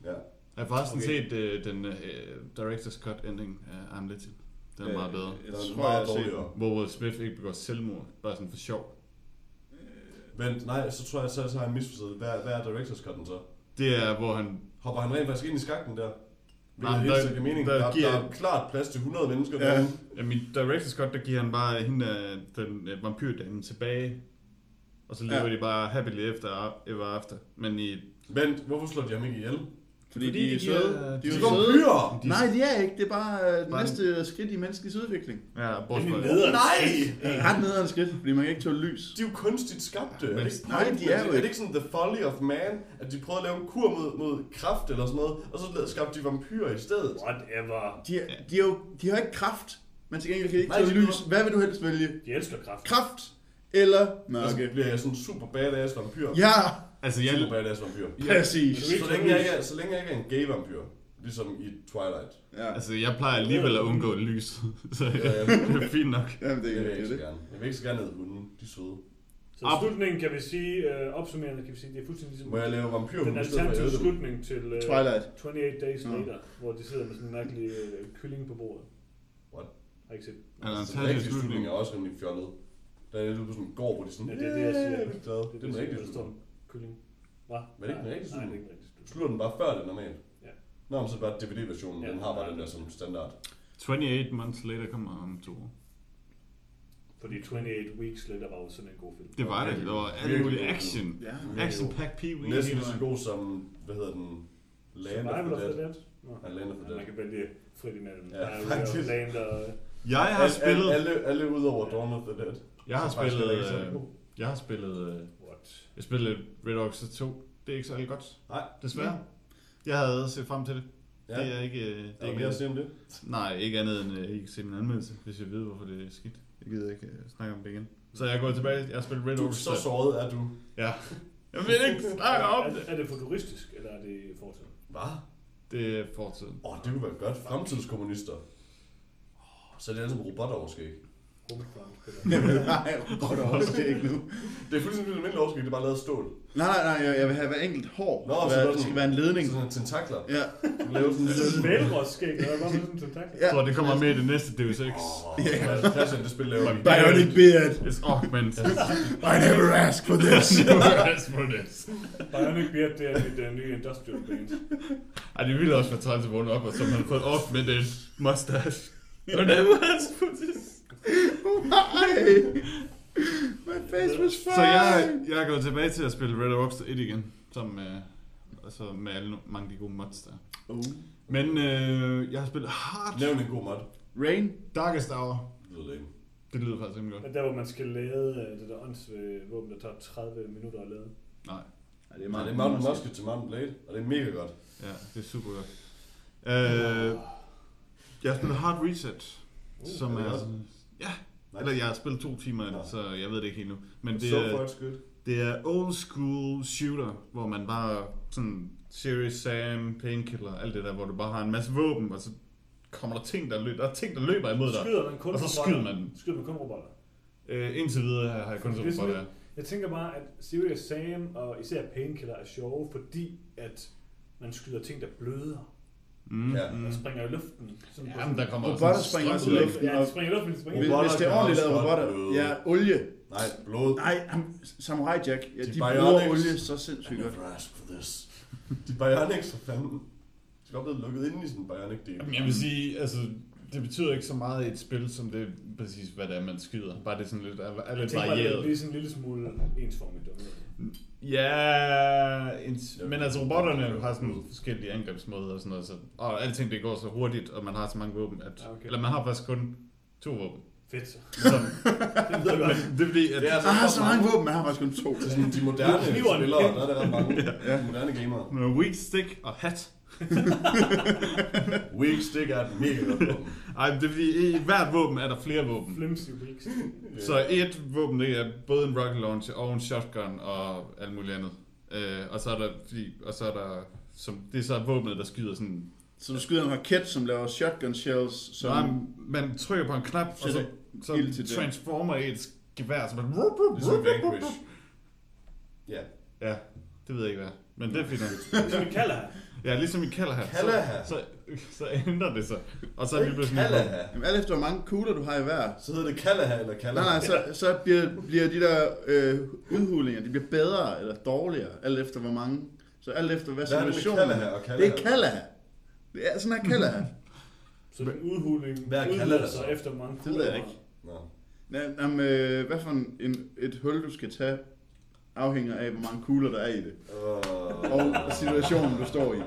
Ja. Jeg har forresten Okay. set uh, den uh, Director's Cut ending af I Am Legend. Den er meget bedre. Jeg er tror, jeg har set. Hvor Will Smith ikke begår selvmord. Bare sådan for sjov. Vent, nej, så tror jeg, så, så har jeg misforstået. Hvad, hvad er director's cutten så? Det er, hvor han... Hopper han rent faktisk ind i skakten der? Nej, Nej, der- mening. der Der, giver- der, er klart plads til 100 mennesker Ja. ja. Ja, min Director's Cut, der giver han bare hende, øh, den uh, vampyrdame tilbage. Og så lever ja. de bare happily efter, ever after. Men i... Vent, hvorfor slår de ham ikke ihjel? Fordi, Fordi de er de giver- søde. de De er De jo er søde. vampyrer! De, Nej, de er ikke. Det er bare øh, det næste skridt i menneskets udvikling. Ja, bortset fra... lederen. Nej! Ret nederen skridt, fordi man kan ikke tåle lys. De er jo kunstigt skabte. Er det ikke, Nej, de er jo er det ikke. ikke sådan the folly of man, at de prøvede at lave en kur mod, mod kraft eller sådan noget, og så skabte de vampyrer i stedet? Whatever. De, er, de, er jo, de har ikke kraft, men til gengæld kan de ikke Nej, tåle lys. Hvad vil du helst vælge? De elsker kraft. Kraft eller Og så mørke? bliver jeg sådan en super badass vampyr. Ja, Altså, jeg, Super badass vampyr. præcis. Men du Så længe, jeg ikke er, så længe jeg ikke er en gay vampyr, ligesom i Twilight. Ja, altså, jeg plejer alligevel at undgå lys. Så Ja, ja. det er fint nok. Jamen, det Det er vil jeg det. ikke er så det. gerne. Jeg vil ikke så gerne ned hunden. De er søde. Så i slutningen kan vi sige, øh, opsummerende kan vi sige, det er fuldstændig ligesom Må jeg lave vampyr den alternative slutning til øh, Twilight. 28 Days. Later, hvor de sidder med sådan en mærkelig øh, kylling på bordet. What? Har ikke set. En Den alternativ rigtige slutning er også rimelig fjollet. Der er lidt på sådan en gård, hvor de sådan, Ja, det er det, jeg siger. Er. Det er der står slutning. kylling. Hvad? Men er det ikke den rigtige Nej, det er ikke slutning. Slutter den bare før det normalt? Ja. Nå, men så er det bare DVD-versionen. Ja. Den har bare den der som standard. 28 months later kommer om to år. Fordi 28 Weeks Later var jo sådan en god film. Det var det. Der var alt Virkelig muligt god film. action. Ja. Action pack pee Næsten lige så god som, hvad hedder den? Land of Survival of the Dead. Nå. Ja, Land of the Ja, man Dead. kan vælge frit imellem. Ja, Der er jo faktisk. Land og... Jeg har Alle, spillet... alle, alle udover Dawn of the Dead. Jeg har Så faktisk spillet... heller ikke så øh, god. Jeg har spillet... øh? Jeg spillede Red Ox 2. Det er ikke særlig godt. Nej. Desværre. Jeg havde set frem til det. Ja. Det er ikke... øh, Det Er er ikke mere at sige om det? Nej, ikke andet end øh, ikke se min anmeldelse, hvis jeg ved, hvorfor det er skidt. Jeg gider ikke øh, snakke om det igen. Så jeg er gået tilbage. Jeg har spillet Red Du er Ox. så såret, er du. Ja. Jeg vil ikke snakke om er, det. det- er det futuristisk, eller er det fortid? Hvad? Det er fortiden. Åh, oh, det kunne være godt. Fremtidskommunister. Så er det altså robotter overskæg. Spiller. Nej, hvor er også det ikke nu. Det er fuldstændig almindelig overskæg, det er bare lavet af stål. Nej, nej, nej, jeg, jeg vil have hver enkelt hår. Nå, så er det skal sådan- være en ledning. Sådan en tentakler. Ja, Du laver sådan en lille... Vælrosskæg, eller hvad med sådan en tentakler? ja. Jeg tror, det kommer med i det næste Deus Ex. Åh, Christian, det spil laver vi. Bionic beard. It's augmented. I never asked for this. That's for this. Bionic Beard, det er mit uh, nye industrial band. Ej, det ville også være træls at vågne op, og så man har fået augmented mustache. I never asked for this. Why? My face was fine. Så jeg, jeg er gået tilbage til at spille Red Ox 1 igen, sammen med, altså med alle mange af de gode mods der. Oh. Men øh, jeg har spillet Hard Nævn en god mod. Rain. Darkest Hour. Det lyder længe. Det lyder faktisk rimelig godt. Men der, hvor man skal lade uh, det der åndsvåben, våben, der tager 30 minutter at lade. Nej, Ja, det er Nej, det er Mountain Musket til Mountain Blade, og det er mega godt. ja, det er super godt. Øh, jeg har spillet Hard Reset, Uh, som er er... ja, Nice. eller jeg har spillet to timer af det, så jeg ved det ikke helt nu. Men det so er, far it's good. Det er old school shooter, hvor man bare sådan Serious Sam, Painkiller, alt det der, hvor du bare har en masse våben, og så kommer der ting, der løber, der er ting, der løber imod dig. Skyder man kun Og så robotter? skyder man. Skyder man kun robotter? Øh, indtil videre har jeg kun er for det. Jeg tænker bare, at Serious Sam og især Painkiller er sjove, fordi at man skyder ting, der bløder. Mm, Ja. mm. Springer i luften. Sådan på Jamen, der kommer Robotter springer også i luften. Ja, de springer i luften, de springer Hvis, Robotter hvis det er ordentligt lavet robotter. bløde. Ja, olie. Nej, blod. Nej, Samurai Jack. Ja, De de, bruger olie så I sindssygt godt. for this. De Bionics, for fanden. De er godt blevet lukket inde i sådan en Bionic del. Jamen, jeg vil sige, altså, det betyder ikke så meget i et spil, som det er præcis, hvad det er, man skyder. Bare det er sådan lidt, er, er Jeg lidt tænker, at det varieret. bliver sådan en lille smule ensformigt. Ja, en, men altså robotterne har sådan forskellige angrebsmåder og sådan noget, så, og alting det går så hurtigt, og man har så mange våben, at, Ja, okay. eller man har faktisk kun to våben. Fedt så. Så, Det lyder godt. det er fordi, at, Det er altså Jeg har ret så mange våben, jeg har faktisk kun to. Til sådan de moderne spillere, der er det ret mange. De moderne gamere. med weak stick og hat. Weak stick er et mega godt våben. Ej, det er fordi, i hvert våben er der flere våben. Flimsy weeks. Så et våben, det er både en rocket launcher og en shotgun og alt muligt andet. Øh, og så er der, fordi, og så er der, som, det er så våbnet, der skyder sådan, Så du skyder en raket, som laver shotgun shells, så som... man trykker på en knap, og så, så det. transformer et gevær, så man... Ligesom Vanquish. Ja. Ja, det ved jeg ikke hvad. Men det er fint. Ligesom vi kalder her. Ja, ligesom i Kalaha. Kalaha. Så, så, så ændrer det sig. Og så er det pludselig... Kalaha. Jamen, alt efter hvor mange kugler du har i hver. Så hedder det Kalaha eller Nej, Kalaha. nej, så, så bliver, bliver de der øh, udhulinger, de bliver bedre eller dårligere, alt efter hvor mange. Så alt efter hvad Hvad er det med situationen Kalaha og Kalaha? Det er Kalaha. Det er sådan her Kalaha. Så den udhuling Hvad er det sig så? efter mange Det ved jeg ikke. Nå. Ja, Jamen, øh, hvad for en, en, et hul, du skal tage, afhænger af, hvor mange kugler der er i det. Øh, Og situationen, du står i.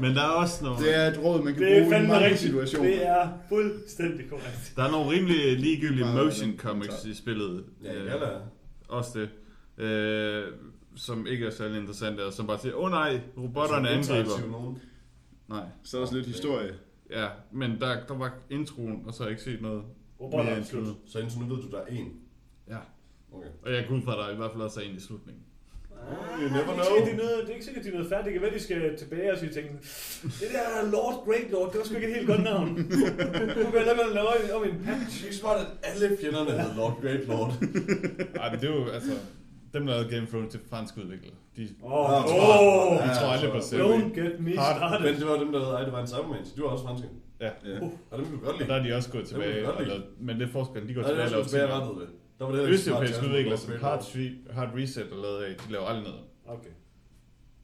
Men der er også nogle, Det er et råd, man kan Det er bruge i mange rigtigt. situationer. Det er fuldstændig korrekt. der er nogle rimelig ligegyldige motion comics i spillet. Ja, Øh, Kalaha. Også det. Øh, som ikke er særlig interessante, og som bare siger, åh oh, nej, robotterne Altså, angriber. Nej, Så er der også lidt historie. ja, men der, der var introen, og så har jeg ikke set noget. Robotter mere er. Så indtil nu ved du, der er en. Okay. og jeg går ud fra, at der i hvert fald også er en i slutningen. You never det, er ikke know. sikkert, de er noget, det er ikke sikkert, de er noget færdigt. Det kan være, de skal tilbage og sige ting. Det der Lord Great Lord, det var sgu ikke et helt godt navn. Nu kan jeg lade lave om en patch. Det er smart, at alle fjenderne hedder Lord Great Lord. Ej, men det er jo, altså, dem der lavede Game of Thrones til fransk udvikler. De, oh, tror oh, de Ja, tror aldrig på selv. don't get me started. Men det var dem, der lavede Ej, det var en Cyberman, så de var også franske. Ja, Ja. Og dem kunne du godt og lide. der er de også gået tilbage. Det Og lavet, men det er forskellen, de går Og det tilbage er og også laver tilbage rettet det. Der var det udviklere Lord som Hard, Hard Reset er lavet af, de laver aldrig noget. Okay.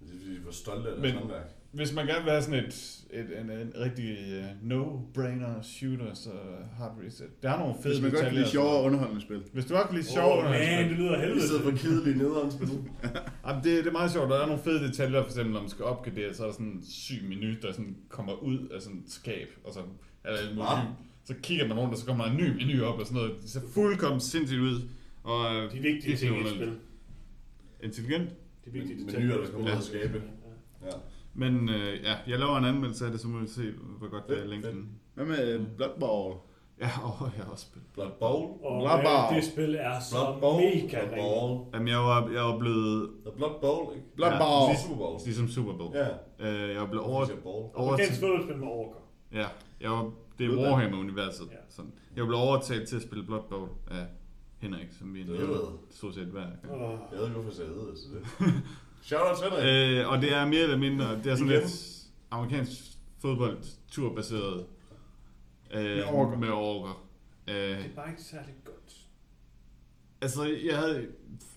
De de var stolte af Men- deres håndværk. Hvis man gerne vil have sådan et, et en, en rigtig uh, no-brainer shooter, så Hard Reset. Der er nogle fede Hvis man godt kan lide sjove og underholdende spil. Hvis du godt kan lide sjov, Åh, man, det lyder I helvede. stedet for kedelige nederen spil. Jamen, det, det er meget sjovt. Der er nogle fede detaljer, for eksempel når man skal opgradere, så er der sådan en syg menu, der sådan kommer ud af sådan et skab, og så er der en? Så kigger man rundt, og så kommer der en ny menu op og sådan noget. Det ser fuldkommen sindssygt ud. Og øh, De vigtige det er ting i spil. Intelligent. De vigtige Men- detaljer. der kommer ud af skabe. Ja. Ja. Men øh, ja, jeg laver en anmeldelse af det, så må vi se, hvor godt det er længden. Hvad med Blood Bowl? Ja, og jeg har også spillet. Blood Bowl. Og bla. øh, det spil er så Blood Bowl. mega Blood. Bowl. Jamen, jeg var, jeg var blevet... The Blood Bowl, ikke? Blood Ja, Bowl. Det er Super Bowl. Ligesom Super Bowl. Ja. Øh, jeg var blevet over... Over... Bowl. over Amerikansk fodboldspil med orker. ja, jeg var, det er. Warhammer-universet. Ja. Sådan. Jeg blev overtalt til at spille Blood Bowl af Henrik, som vi ved. stort set hver gang. Åh. Jeg ved ikke, hvorfor jeg sagde det. Shout out til dig. Øh, og det er mere eller mindre, det er sådan Igen. lidt amerikansk fodbold, turbaseret. Øh, Med orker. Med orker. Øh, Det er bare ikke særlig godt. altså, jeg havde,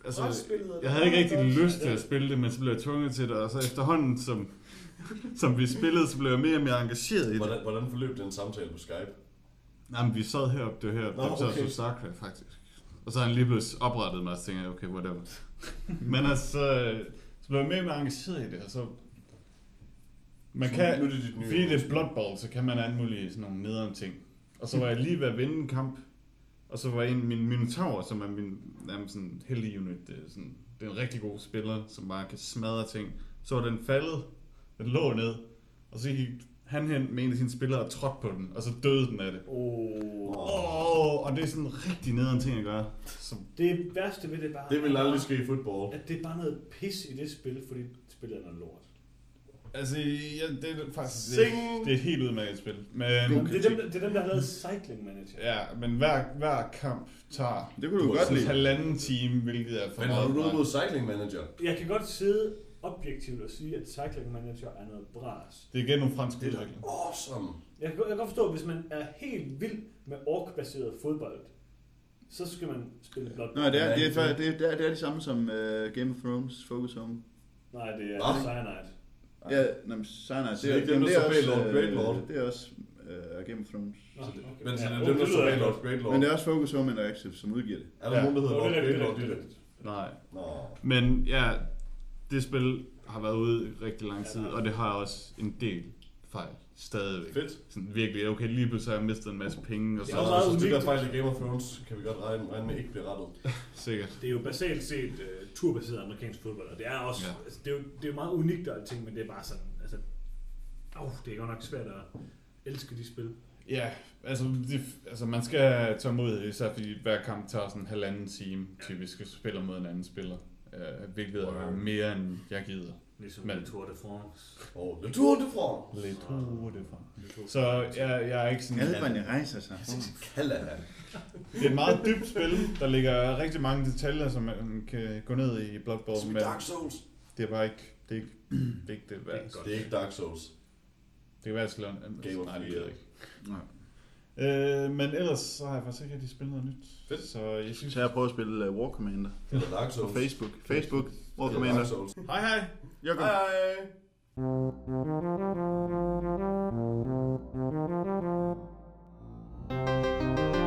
altså, er jeg havde ikke rigtig lyst til at spille det, men så blev jeg tvunget til det, og så efterhånden, som, som vi spillede, så blev jeg mere og mere engageret i det. Hvordan, hvordan forløb den samtale på Skype? Jamen, vi sad heroppe, det var her, Nå, der sad okay. så StarCraft faktisk. Og så har han lige pludselig oprettet mig, og så tænkte jeg, okay, whatever. Men altså, så blev jeg mere og mere engageret i det, og så... Man Så kan, nu er det dit nye fordi det er. Blood Bowl, så kan man alt muligt sådan nogle nederen ting. Og så var jeg lige ved at vinde en kamp, og så var en af mine Minotaur, som er min nærmest sådan heldig unit, det er, sådan, det er en rigtig god spiller, som bare kan smadre ting. Så var den faldet, den lå ned, og så gik han hen med en af sine spillere og trådte på den, og så døde den af det. Oh. Åh, oh, og det er sådan en rigtig nederen ting at gøre. Så, Det værste ved det er bare... Det vil aldrig ske i fodbold. At det er bare noget pis i det spil, fordi spillet er noget lort. altså, ja, det er faktisk det, Sing! det er et helt udmærket spil. Men, God Det er, dem, det er dem, der har lavet Cycling Manager. ja, men hver, hver kamp tager Det kunne du godt sådan lide. halvanden time, hvilket er for Men har meget. du for noget mig. mod Cycling Manager? Jeg kan godt sidde objektivt og sige, at Cycling Manager er noget bras. Det er igen nogle franske Det er da udvikling. awesome. Jeg kan, jeg kan godt forstå, at hvis man er helt vild med ork-baseret fodbold, så skal man spille Blood Nå, Bowl. det er, det er, det er, det er, det er de samme som uh, Game of Thrones Focus Home. Nej, det er Hvad? Cyanide. Ja, nej, men Cyanide, Så det er ikke dem, der det er står bag også, Lord øh, Great Lord? Det er også uh, Game of Thrones. Nå, okay. Men det er oh, dem, der det står lyder bag godt. Lord Great Lord. Men det er også Focus Home Interactive, som udgiver det. Er der Ja. nogen, der hedder Nå, Lord det er Great rigtigt, Lord? det er Det er rigtigt. Nej. Nå. Men ja, det spil har været ude i rigtig lang tid, det og det har også en del fejl stadigvæk. Fedt. Sådan virkelig, okay, lige pludselig har jeg mistet en masse penge, og Det så er Så jo meget hvis det der unikt. fejl i Game of Thrones, kan vi godt regne, regne med ikke bliver rettet. sikkert. Det er jo basalt set uh, turbaseret amerikansk fodbold, og det er også, Ja. altså, det, er jo, det er jo meget unikt og alting, men det er bare sådan, altså, oh, det er godt nok svært at elske de spil. Ja, altså, det, altså man skal tage mod, især fordi hver kamp tager sådan en halvanden time, typisk, hvis du spiller mod en anden spiller. Uh, hvilket er mere end jeg gider. Ligesom Men- Men. Tour de France. Og Le Tour de France. Lidt hurtigt fra. Le Så jeg, jeg er ikke sådan... Albanien rejser sig. Kalder. Det er et meget dybt spil. Der ligger rigtig mange detaljer, som man kan gå ned i Blood Som Bowl, i men Dark Souls. det er bare ikke... Det er ikke det, er ikke det værd. godt. Det er ikke Dark Souls. Det kan være, at jeg skal lave en Game of Nej, det ved jeg ikke. Nej. Øh, men ellers så har jeg faktisk ikke rigtig spillet noget nyt. Fedt. Så jeg synes... Så jeg prøver at spille uh, War Commander Eller Dark på Souls. Facebook. Facebook, War Commander. Hej hej! Jeg Hej hej.